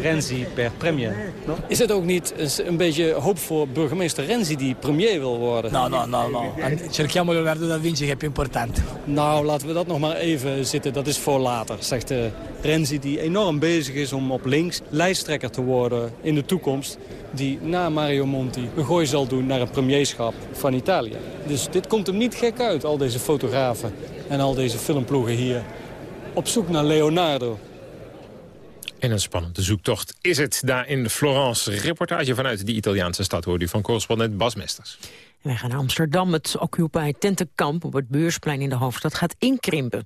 Renzi per premier. Is het ook niet een, een, beetje hoop voor burgemeester Renzi die premier wil worden? No, no, no, no. Cerchiamo Leonardo da Vinci che è più importante. Nou, laten we dat nog maar even zitten. Dat is voor later, zegt uh, Renzi die enorm bezig is om op links lijsttrekker te worden in de toekomst. Die na Mario Monti een gooi zal doen naar het premierschap van Italië. Dus dit komt hem niet gek uit, al deze fotografen en al deze filmploegen hier. Op zoek naar Leonardo. En een spannende zoektocht is het daar in Florence. Reportage vanuit die Italiaanse stad hoort u van correspondent Bas Mesters. Wij gaan naar Amsterdam. Het Occupy tentenkamp op het beursplein in de hoofdstad gaat inkrimpen.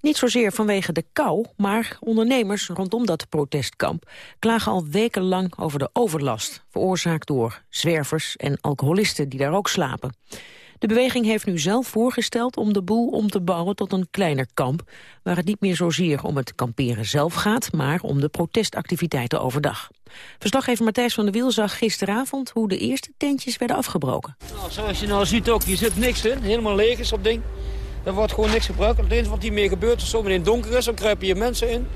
Niet zozeer vanwege de kou, maar ondernemers rondom dat protestkamp klagen al wekenlang over de overlast, veroorzaakt door zwervers en alcoholisten die daar ook slapen. De beweging heeft nu zelf voorgesteld om de boel om te bouwen tot een kleiner kamp, waar het niet meer zozeer om het kamperen zelf gaat, maar om de protestactiviteiten overdag. Verslaggever Matthijs van der Wiel zag gisteravond hoe de eerste tentjes werden afgebroken. Nou, zoals je nou ziet ook, hier zit niks in, helemaal leeg is op ding. Er wordt gewoon niks gebruikt. Het enige wat hiermee gebeurt is zometeen donker is, dan kruipen hier mensen in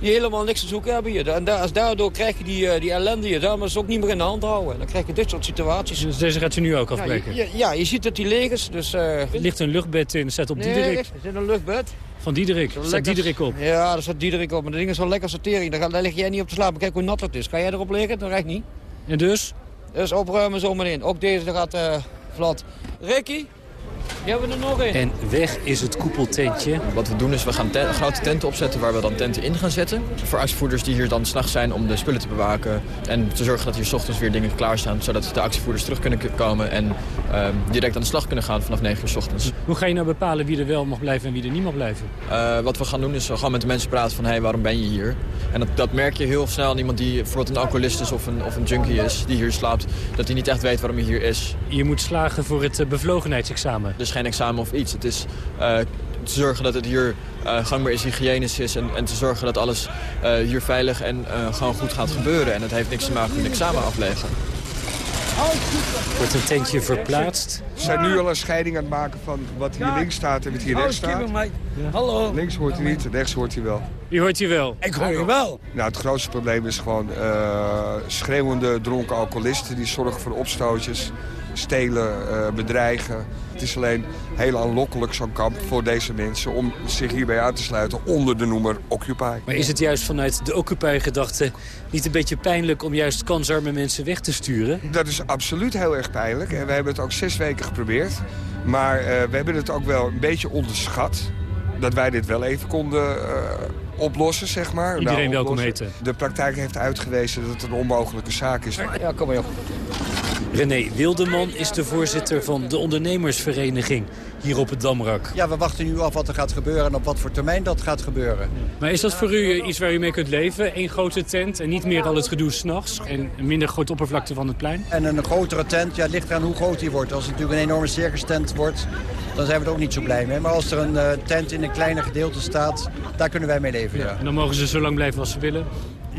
die helemaal niks te zoeken hebben hier. En da daardoor krijg je die, uh, die ellende hier. Daarom is het ook niet meer in de hand houden. Dan krijg je dit soort situaties. Dus deze gaat je nu ook afbreken? Ja, je, ja, je ziet dat die leeg is. Dus, uh, er ligt een luchtbed in, zet op nee, Diederik. er zit een luchtbed. Van Diederik, er staat Diederik op. Ja, daar staat Diederik op. Maar dat ding is wel lekker sortering. Daar, daar lig jij niet op te slapen. Kijk hoe nat het is. Ga jij erop liggen? Dat echt niet. En dus? Dus opruimen zometeen. Ook deze gaat uh, vlot. Ricky, die hebben we er nog in. En weg is het koepeltentje. Wat we doen is we gaan ten grote tenten opzetten waar we dan tenten in gaan zetten. Voor actievoerders die hier dan s'nachts zijn om de spullen te bewaken. En te zorgen dat hier s ochtends weer dingen klaarstaan. Zodat de actievoerders terug kunnen komen en uh, direct aan de slag kunnen gaan vanaf 9 uur s ochtends. Hoe ga je nou bepalen wie er wel mag blijven en wie er niet mag blijven? Uh, wat we gaan doen is we gaan met de mensen praten van hé, hey, waarom ben je hier? En dat, dat merk je heel snel aan iemand die bijvoorbeeld een alcoholist is of een, of een junkie is. Die hier slaapt. Dat hij niet echt weet waarom hij hier is. Je moet slagen voor het bevlogenheidsexamen. Dus geen examen of iets. Het is uh, te zorgen dat het hier uh, gangbaar is, hygiënisch is... en, en te zorgen dat alles uh, hier veilig en gewoon goed gaat gebeuren. En het heeft niks te maken met een examen afleggen. Wordt een tentje verplaatst. We zijn nu al een scheiding aan het maken van wat hier links staat en wat hier rechts staat. Hallo. Links hoort hij niet, rechts hoort hij wel. Je hoort je wel. Ik hoor je wel. Nou, het grootste probleem is gewoon uh, schreeuwende dronken alcoholisten... die zorgen voor opstootjes, stelen, uh, bedreigen. Het is alleen heel aanlokkelijk zo'n kamp voor deze mensen... om zich hierbij aan te sluiten onder de noemer Occupy. Maar is het juist vanuit de Occupy-gedachte niet een beetje pijnlijk... om juist kansarme mensen weg te sturen? Dat is absoluut heel erg pijnlijk. En we hebben het ook zes weken geprobeerd. Maar uh, we hebben het ook wel een beetje onderschat dat wij dit wel even konden uh, oplossen, zeg maar. Iedereen nou, welkom heten. De praktijk heeft uitgewezen dat het een onmogelijke zaak is. Ja, kom maar op. René Wildeman is de voorzitter van de ondernemersvereniging hier op het Damrak. Ja, we wachten nu af wat er gaat gebeuren en op wat voor termijn dat gaat gebeuren. Maar is dat voor u iets waar u mee kunt leven? Eén grote tent en niet meer al het gedoe s'nachts? En een minder grote oppervlakte van het plein? En een grotere tent, ja, het ligt eraan hoe groot die wordt. Als het natuurlijk een enorme circus tent wordt, dan zijn we er ook niet zo blij mee. Maar als er een uh, tent in een kleiner gedeelte staat, daar kunnen wij mee leven, ja. ja. En dan mogen ze zo lang blijven als ze willen?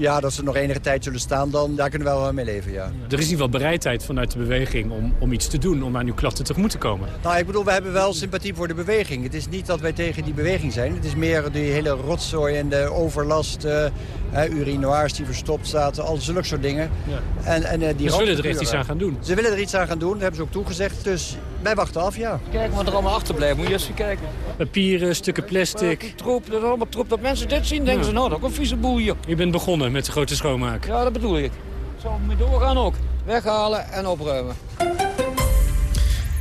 Ja, dat ze nog enige tijd zullen staan, dan, daar kunnen we wel mee leven, ja. Er is in ieder geval bereidheid vanuit de beweging om, om iets te doen, om aan uw klachten tegemoet te komen. Nou, ik bedoel, we hebben wel sympathie voor de beweging. Het is niet dat wij tegen die beweging zijn. Het is meer die hele rotzooi en de overlast, uh, urinoirs die verstopt zaten, al zulke soort dingen. Ja. En, en, uh, die ze willen er echt iets aan gaan doen. Ze willen er iets aan gaan doen, dat hebben ze ook toegezegd. Dus wij wachten af, ja. Kijk wat er allemaal achterblijft, moet je eens even kijken. Papieren, stukken plastic. Troep, dat is allemaal troep. Dat mensen dit zien, denken ja. ze, nou, dat is ook een vieze boel hier. Je bent begonnen met de grote schoonmaak. Ja, dat bedoel ik. Zo mee doorgaan ook. Weghalen en opruimen.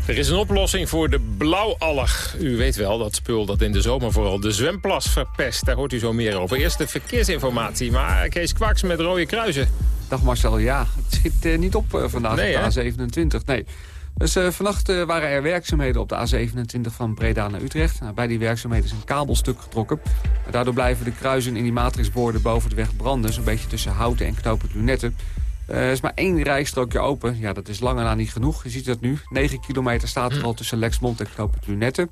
Er is een oplossing voor de blauwalg. U weet wel, dat spul dat in de zomer vooral de zwemplas verpest. Daar hoort u zo meer over. Eerst de verkeersinformatie, maar Kees Kwaks met rode kruisen. Dag Marcel, ja, het schiet uh, niet op uh, vandaag nee, op de A27. Nee. Dus uh, vannacht waren er werkzaamheden op de A27 van Breda naar Utrecht. Nou, bij die werkzaamheden is een kabelstuk getrokken. En daardoor blijven de kruisen in die matrixborden boven de weg branden. Zo'n beetje tussen Houten en Knopend Lunetten. Er is maar één rijstrookje open. Ja, dat is langer na niet genoeg. Je ziet dat nu. 9 kilometer staat er al tussen Lexmond en Knopend Lunetten.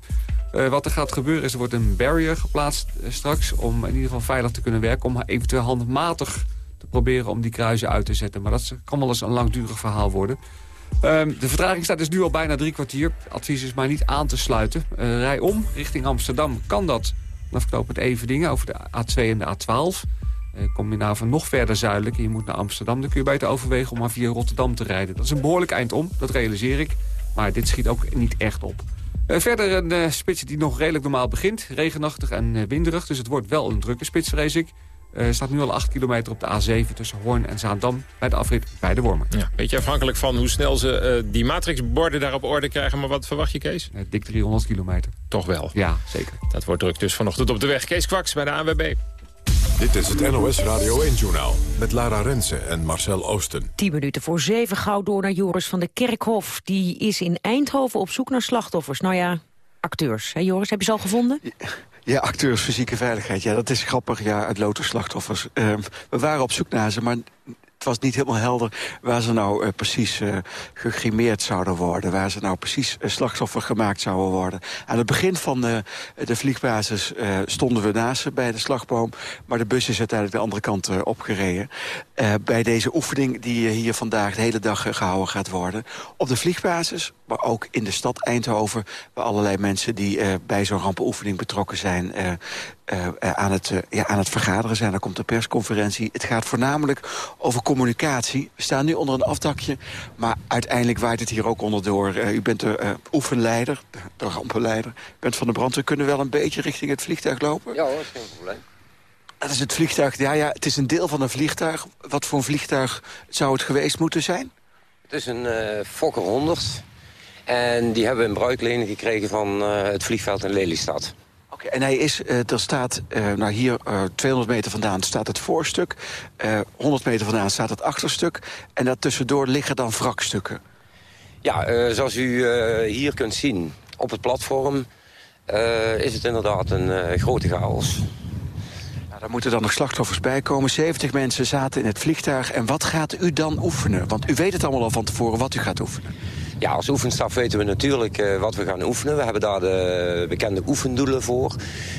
Wat er gaat gebeuren is, er wordt een barrier geplaatst straks... om in ieder geval veilig te kunnen werken... om eventueel handmatig te proberen om die kruisen uit te zetten. Maar dat kan wel eens een langdurig verhaal worden. Um, de vertraging staat dus nu al bijna drie kwartier. Advies is maar niet aan te sluiten. Uh, rij om richting Amsterdam kan dat vanaf knooppunt Everdingen over de A2 en de A12... Uh, kom je nou van nog verder zuidelijk en je moet naar Amsterdam... dan kun je beter overwegen om maar via Rotterdam te rijden. Dat is een behoorlijk eind om, dat realiseer ik. Maar dit schiet ook niet echt op. Uh, verder een spits die nog redelijk normaal begint. Regenachtig en winderig, dus het wordt wel een drukke spits, vrees ik. Er staat nu al 8 kilometer op de A7 tussen Hoorn en Zaandam... bij de afrit bij de Wormen. Ja, beetje afhankelijk van hoe snel ze die matrixborden daar op orde krijgen. Maar wat verwacht je, Kees? dik 300 kilometer. Toch wel? Ja, zeker. Dat wordt druk dus vanochtend op de weg. Kees Kwaks bij de ANWB. Dit is het NOS Radio 1-journaal met Lara Rensen en Marcel Oosten. 10 minuten voor 7 gauw door naar Joris van de Kerkhof. Die is in Eindhoven op zoek naar slachtoffers. Nou ja, acteurs. Hè Joris, heb je ze al gevonden? Ja, acteurs fysieke veiligheid. Ja, dat is grappig. Ja, het loterslachtoffers. Uh, we waren op zoek naar ze, maar het was niet helemaal helder waar ze nou uh, precies uh, gegrimeerd zouden worden. Waar ze nou precies uh, slachtoffer gemaakt zouden worden. Aan het begin van de, de vliegbasis stonden we naast ze bij de slagboom. Maar de bus is uiteindelijk de andere kant opgereden. Bij deze oefening die hier vandaag de hele dag gehouden gaat worden. Op de vliegbasis, maar ook in de stad Eindhoven. Waar allerlei mensen die bij zo'n rampenoefening betrokken zijn... Aan, het, ja, aan het vergaderen zijn. Dan komt de persconferentie. Het gaat voornamelijk over communicatie. We staan nu onder een afdakje, maar uiteindelijk waait het hier ook onderdoor. U bent de oefenleider, de, de rampenleider. U bent van de brandweer. Kunnen we wel een beetje richting het vliegtuig lopen? Ja hoor, geen probleem. Dat is het vliegtuig. Ja, ja, het is een deel van een vliegtuig. Wat voor een vliegtuig zou het geweest moeten zijn? Het is een Fokker 100. En die hebben we in bruikleen gekregen van het vliegveld in Lelystad. Oké, okay, en hij is, uh, er staat, nou hier uh, 200 meter vandaan staat het voorstuk. 100 meter vandaan staat het achterstuk. En daartussendoor liggen dan wrakstukken. Ja, zoals u hier kunt zien op het platform... is het inderdaad een grote chaos. Daar moeten dan nog slachtoffers bij komen. 70 mensen zaten in het vliegtuig. En wat gaat u dan oefenen? Want u weet het allemaal al van tevoren wat u gaat oefenen. Ja, als oefenstaf weten we natuurlijk uh, wat we gaan oefenen. We hebben daar de bekende oefendoelen voor.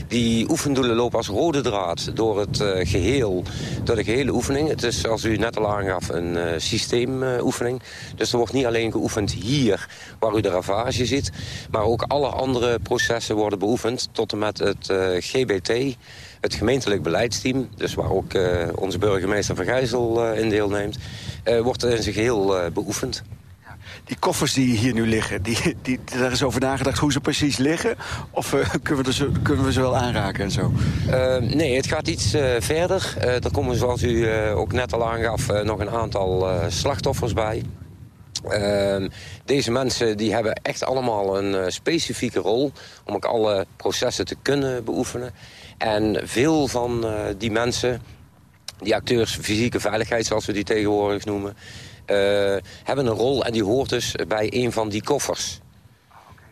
Die oefendoelen lopen als rode draad door het uh, geheel, door de gehele oefening. Het is, zoals u net al aangaf, een uh, systeemoefening. Dus er wordt niet alleen geoefend hier, waar u de ravage ziet... maar ook alle andere processen worden beoefend tot en met het GBT het gemeentelijk beleidsteam... dus waar ook onze burgemeester Van Gijzel in deelneemt... Uh, wordt in zijn geheel beoefend. Die koffers die hier nu liggen, die, die, daar is over nagedacht hoe ze precies liggen? Of kunnen, we ze, kunnen we ze wel aanraken en zo? nee, het gaat iets verder. er komen, zoals u ook net al aangaf, nog een aantal slachtoffers bij. Uh, deze mensen die hebben echt allemaal een specifieke rol... om ook alle processen te kunnen beoefenen. En veel van die mensen, die acteurs fysieke veiligheid... zoals we die tegenwoordig noemen... Uh, hebben een rol en die hoort dus bij een van die koffers.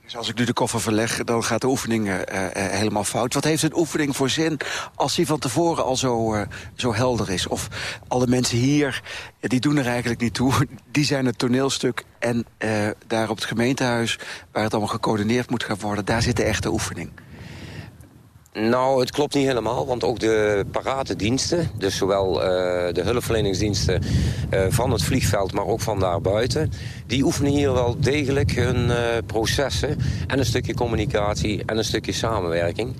Dus als ik nu de koffer verleg, dan gaat de oefening uh, helemaal fout. Wat heeft een oefening voor zin als die van tevoren al zo, zo helder is? Of alle mensen hier, die doen er eigenlijk niet toe. Die zijn het toneelstuk en daar op het gemeentehuis... waar het allemaal gecoördineerd moet gaan worden, daar zit de echte oefening. Nou, het klopt niet helemaal, want ook de parate diensten... dus zowel uh, de hulpverleningsdiensten uh, van het vliegveld, maar ook van daarbuiten... die oefenen hier wel degelijk hun uh, processen... en een stukje communicatie en een stukje samenwerking.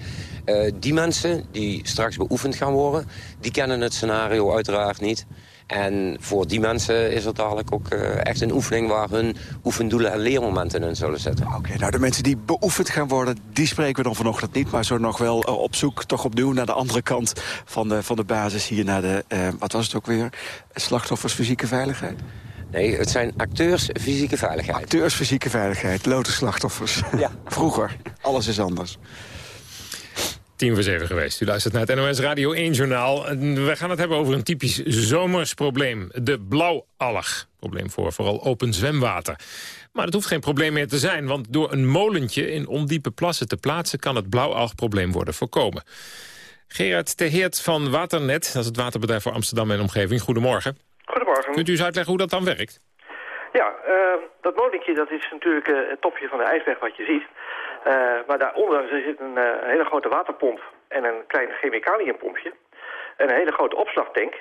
die mensen die straks beoefend gaan worden... die kennen het scenario uiteraard niet... En voor die mensen is het dadelijk ook uh, echt een oefening... waar hun oefendoelen en leermomenten in zullen zitten. Oké, okay, nou de mensen die beoefend gaan worden... die spreken we dan vanochtend niet... maar zo nog wel uh, op zoek toch opnieuw naar de andere kant van de, van de basis... hier naar de, uh, wat was het ook weer? Slachtoffers fysieke veiligheid? Nee, het zijn acteurs fysieke veiligheid. Acteurs fysieke veiligheid, lotusslachtoffers. Ja. Vroeger, alles is anders. Tien voor zeven geweest. U luistert naar het NOS Radio 1 Journaal. We gaan het hebben over een typisch zomers probleem. De blauwalg. Probleem voor vooral open zwemwater. Maar dat hoeft geen probleem meer te zijn... want door een molentje in ondiepe plassen te plaatsen... kan het blauwalgprobleem worden voorkomen. Gerard Teheert van Waternet, dat is het waterbedrijf voor Amsterdam en omgeving. Goedemorgen. Goedemorgen. Kunt u eens uitleggen hoe dat dan werkt? Ja, uh, dat molentje dat is natuurlijk uh, het topje van de ijsberg wat je ziet... Uh, maar daaronder zit een, uh, een, hele grote waterpomp en een klein chemicaliënpompje. En een hele grote opslagtank.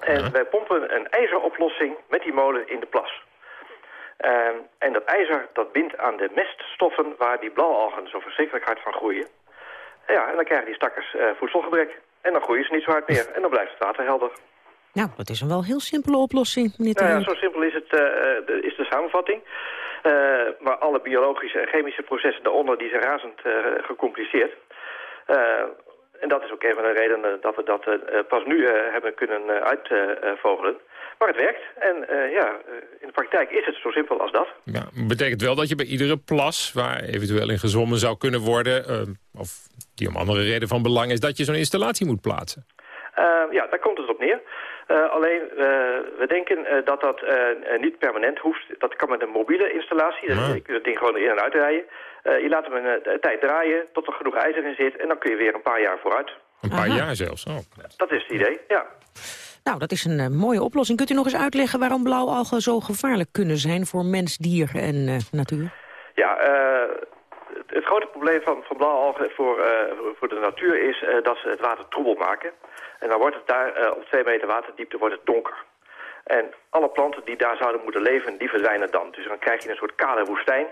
En wij pompen een ijzeroplossing met die molen in de plas. Uh, en dat ijzer dat bindt aan de meststoffen waar die blauwalgen zo verschrikkelijk hard van groeien. Ja, en dan krijgen die stakkers voedselgebrek. En dan groeien ze niet zo hard meer. En dan blijft het water helder. Nou, dat is een wel heel simpele oplossing, meneer nou ja, zo simpel is, het, de, is de samenvatting. Maar alle biologische en chemische processen daaronder die zijn razend uh, gecompliceerd. Uh, en dat is ook een van de redenen dat we dat pas nu hebben kunnen uitvogelen. Maar het werkt. En ja, in de praktijk is het zo simpel als dat. Ja, betekent wel dat je bij iedere plas waar eventueel in gezwommen zou kunnen worden... of die om andere reden van belang is, dat je zo'n installatie moet plaatsen? ja, daar komt het op neer. Uh, alleen, uh, we denken uh, dat dat niet permanent hoeft. Dat kan met een mobiele installatie. Dus je kunt het ding gewoon in en uitrijden. je laat hem een tijd draaien tot er genoeg ijzer in zit. En dan kun je weer een paar jaar vooruit. Een paar Aha. jaar zelfs? Oh. Dat is het idee, ja. Nou, dat is een mooie oplossing. Kunt u nog eens uitleggen waarom blauwalgen zo gevaarlijk kunnen zijn voor mens, dier en natuur? Ja, het, het, grote probleem van, van blauwalgen voor, voor de natuur is dat ze het water troebel maken. En dan wordt het daar uh, op twee meter waterdiepte wordt het donker. En alle planten die daar zouden moeten leven, die verdwijnen dan. Dus dan krijg je een soort kale woestijn...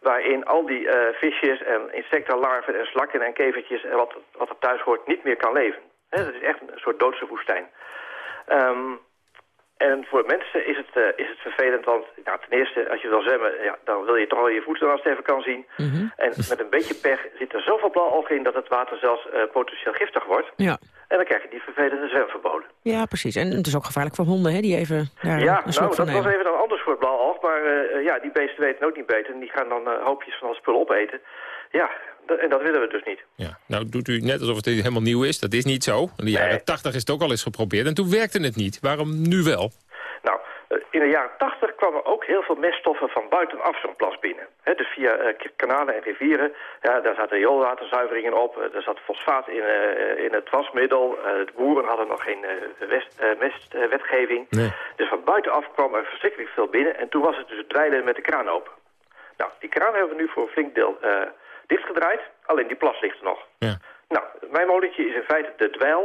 waarin al die visjes en insecten, larven en slakken en kevertjes... en wat, wat er thuis hoort, niet meer kan leven. Dat is echt een soort doodse woestijn. Um, en voor mensen is het, uh, is het vervelend, want ja, ten eerste, als je wil zwemmen, ja, dan wil je toch al je voeten het even kan zien. Mm -hmm. En met een beetje pech zit er zoveel blauwalgen in dat het water zelfs uh, potentieel giftig wordt. Ja. En dan krijg je die vervelende zwemverboden. Ja, precies. En het is ook gevaarlijk voor honden, hè, die even daar Ja, een nou, dat nemen. was even een ander soort blauwalg, maar uh, ja, die beesten weten ook niet beter. En die gaan dan hoopjes van al spul opeten. Ja, en dat willen we dus niet. Ja. Nou doet u net alsof het helemaal nieuw is. Dat is niet zo. In de jaren nee. 80 is het ook al eens geprobeerd en toen werkte het niet. Waarom nu wel? Nou, Eh, in de jaren 80 kwamen ook heel veel meststoffen van buitenaf zo'n plas binnen. dus via uh, kanalen en rivieren, ja, daar zaten rioolwaterzuiveringen op, uh, er zat fosfaat in, in het wasmiddel. de boeren hadden nog geen mestwetgeving. Nee. Dus van buitenaf kwam er verschrikkelijk veel binnen en toen was het dus dweilen met de kraan open. Nou, die kraan hebben we nu voor een flink deel dichtgedraaid, alleen die plas ligt er nog. Ja. Nou, mijn molentje is in feite de dweil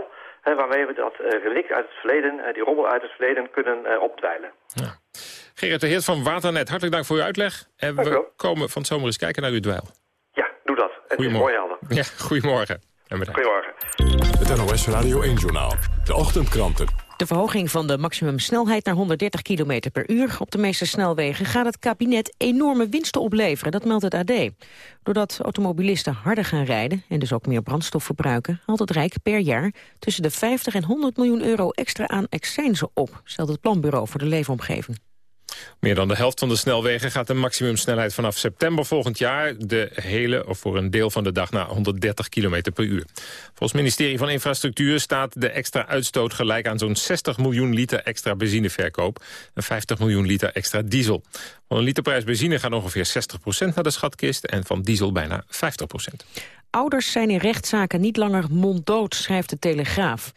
waarmee we dat uh, uit het verleden, uh, die rommel uit het verleden, kunnen uh, opdwijlen. Ja. Gerrit de Heert van Waternet, hartelijk dank voor uw uitleg. En we komen van het zomer eens kijken naar uw dweil. Ja, doe dat. En het is mooi helder. Ja, goedemorgen. En Goedemorgen. Het NOS Radio 1-journaal. De ochtendkranten. De verhoging van de maximumsnelheid naar 130 km per uur op de meeste snelwegen gaat het kabinet enorme winsten opleveren, dat meldt het AD. Doordat automobilisten harder gaan rijden en dus ook meer brandstof verbruiken, haalt het Rijk per jaar tussen de 50 en 100 miljoen euro extra aan accijnzen op, stelt het Planbureau voor de Leefomgeving. Meer dan de helft van de snelwegen gaat de maximumsnelheid vanaf september volgend jaar... de hele of voor een deel van de dag naar 130 km per uur. Volgens het ministerie van Infrastructuur staat de extra uitstoot gelijk aan zo'n 60 miljoen liter extra benzineverkoop... en 50 miljoen liter extra diesel. Van een literprijs benzine gaat ongeveer 60% naar de schatkist... en van diesel bijna 50 Ouders zijn in rechtszaken niet langer monddood, schrijft de Telegraaf.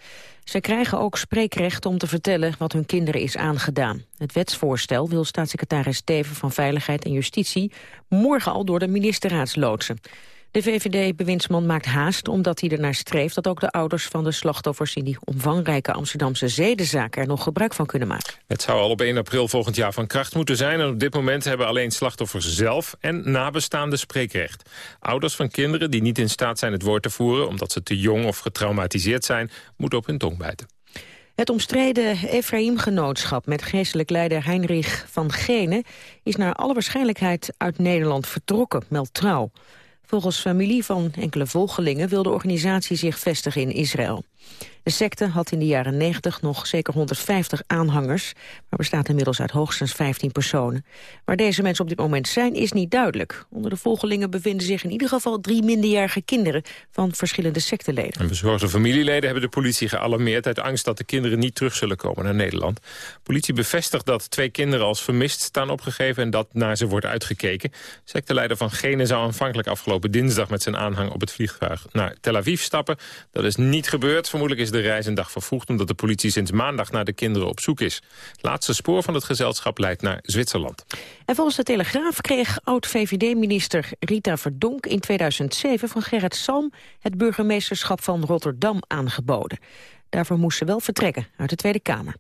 Ze krijgen ook spreekrecht om te vertellen wat hun kinderen is aangedaan. Het wetsvoorstel wil staatssecretaris Steven van Veiligheid en Justitie morgen al door de ministerraad loodsen. De VVD-bewindsman maakt haast omdat hij ernaar streeft... dat ook de ouders van de slachtoffers in die omvangrijke Amsterdamse zedenzaak... er nog gebruik van kunnen maken. Het zou al op 1 april volgend jaar van kracht moeten zijn... en op dit moment hebben alleen slachtoffers zelf en nabestaanden spreekrecht. Ouders van kinderen die niet in staat zijn het woord te voeren... omdat ze te jong of getraumatiseerd zijn, moeten op hun tong bijten. Het omstreden Ephraim-genootschap met geestelijk leider Heinrich van Gene... is naar alle waarschijnlijkheid uit Nederland vertrokken, meldt Trouw. Volgens familie van enkele volgelingen wil de organisatie zich vestigen in Israël. De secte had in de jaren 90 nog zeker 150 aanhangers... maar bestaat inmiddels uit hoogstens 15 personen. Waar deze mensen op dit moment zijn, is niet duidelijk. Onder de volgelingen bevinden zich in ieder geval drie minderjarige kinderen... van verschillende secteleden. En bezorgde familieleden hebben de politie gealarmeerd... uit angst dat de kinderen niet terug zullen komen naar Nederland. politie bevestigt dat twee kinderen als vermist staan opgegeven... en dat naar ze wordt uitgekeken. Secteleider van Gene zou aanvankelijk afgelopen dinsdag... met zijn aanhang op het vliegtuig naar Tel Aviv stappen. Dat is niet gebeurd. Vermoedelijk is de reis een dag vervroegd... omdat de politie sinds maandag naar de kinderen op zoek is. Het laatste spoor van het gezelschap leidt naar Zwitserland. En volgens de Telegraaf kreeg oud-VVD-minister Rita Verdonk... in 2007 van Gerrit Salm het burgemeesterschap van Rotterdam aangeboden. Daarvoor moest ze wel vertrekken uit de Tweede Kamer.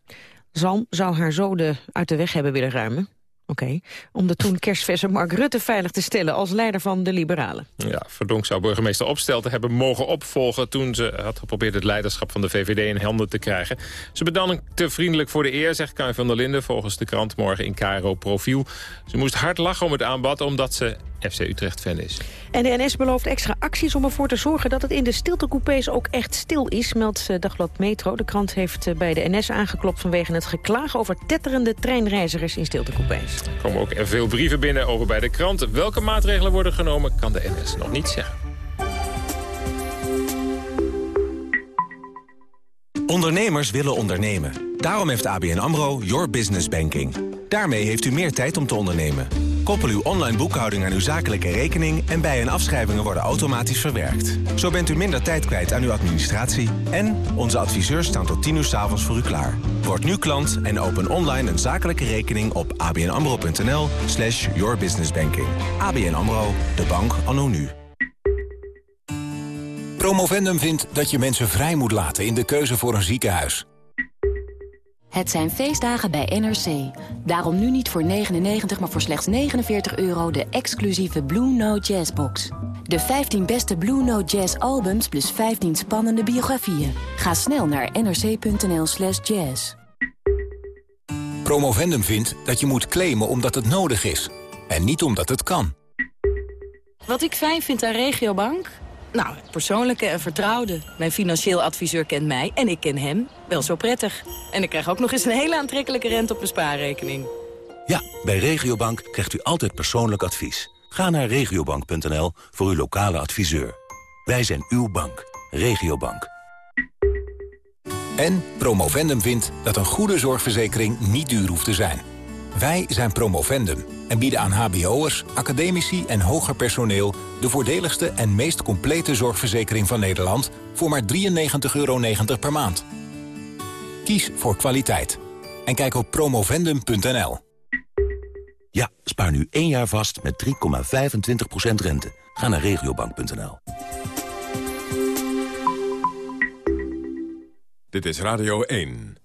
Zalm zou haar zo de uit de weg hebben willen ruimen. Oké, om de toen kerstverse Mark Rutte veilig te stellen als leider van de Liberalen. Ja, Verdonk zou burgemeester Opstelten hebben mogen opvolgen... toen ze had geprobeerd het leiderschap van de VVD in handen te krijgen. Ze bedankte vriendelijk voor de eer, zegt Kai van der Linden... volgens de krant morgen in Cairo Profiel. Ze moest hard lachen om het aanbod omdat ze FC Utrecht-fan is. En de NS belooft extra acties om ervoor te zorgen dat het in de stiltecoupés ook echt stil is, meldt eh, Dagblad Metro. De krant heeft eh, bij de NS aangeklopt vanwege het geklaag over tetterende treinreizigers in stiltecoupés. Er komen ook veel brieven binnen over bij de krant. Welke maatregelen worden genomen, kan de NS nog niet zeggen. Ondernemers willen ondernemen. Daarom heeft ABN AMRO Your Business Banking. Daarmee heeft u meer tijd om te ondernemen. Koppel uw online boekhouding aan uw zakelijke rekening... en bij- en afschrijvingen worden automatisch verwerkt. Zo bent u minder tijd kwijt aan uw administratie... en onze adviseurs staan tot 10 uur s avonds voor u klaar. Word nu klant en open online een zakelijke rekening op abnamro.nl slash yourbusinessbanking. ABN AMRO, de bank anno nu. Promovendum vindt dat je mensen vrij moet laten in de keuze voor een ziekenhuis. Het zijn feestdagen bij NRC. Daarom nu niet voor 99, maar voor slechts 49 euro de exclusieve Blue Note Jazz box. De 15 beste Blue Note Jazz albums plus 15 spannende biografieën. Ga snel naar nrc.nl slash jazz. Promovendum vindt dat je moet claimen omdat het nodig is. En niet omdat het kan. Wat ik fijn vind aan Regiobank... Nou, persoonlijke en vertrouwde. Mijn financieel adviseur kent mij en ik ken hem wel zo prettig. En ik krijg ook nog eens een hele aantrekkelijke rente op mijn spaarrekening. Ja, bij Regiobank krijgt u altijd persoonlijk advies. Ga naar regiobank.nl voor uw lokale adviseur. Wij zijn uw bank. Regiobank. En Promovendum vindt dat een goede zorgverzekering niet duur hoeft te zijn. Wij zijn Promovendum en bieden aan hbo'ers, academici en hoger personeel... de voordeligste en meest complete zorgverzekering van Nederland... voor maar 93,90 euro per maand. Kies voor kwaliteit. En kijk op promovendum.nl. Ja, spaar nu één jaar vast met 3,25% rente. Ga naar regiobank.nl. Dit is Radio 1.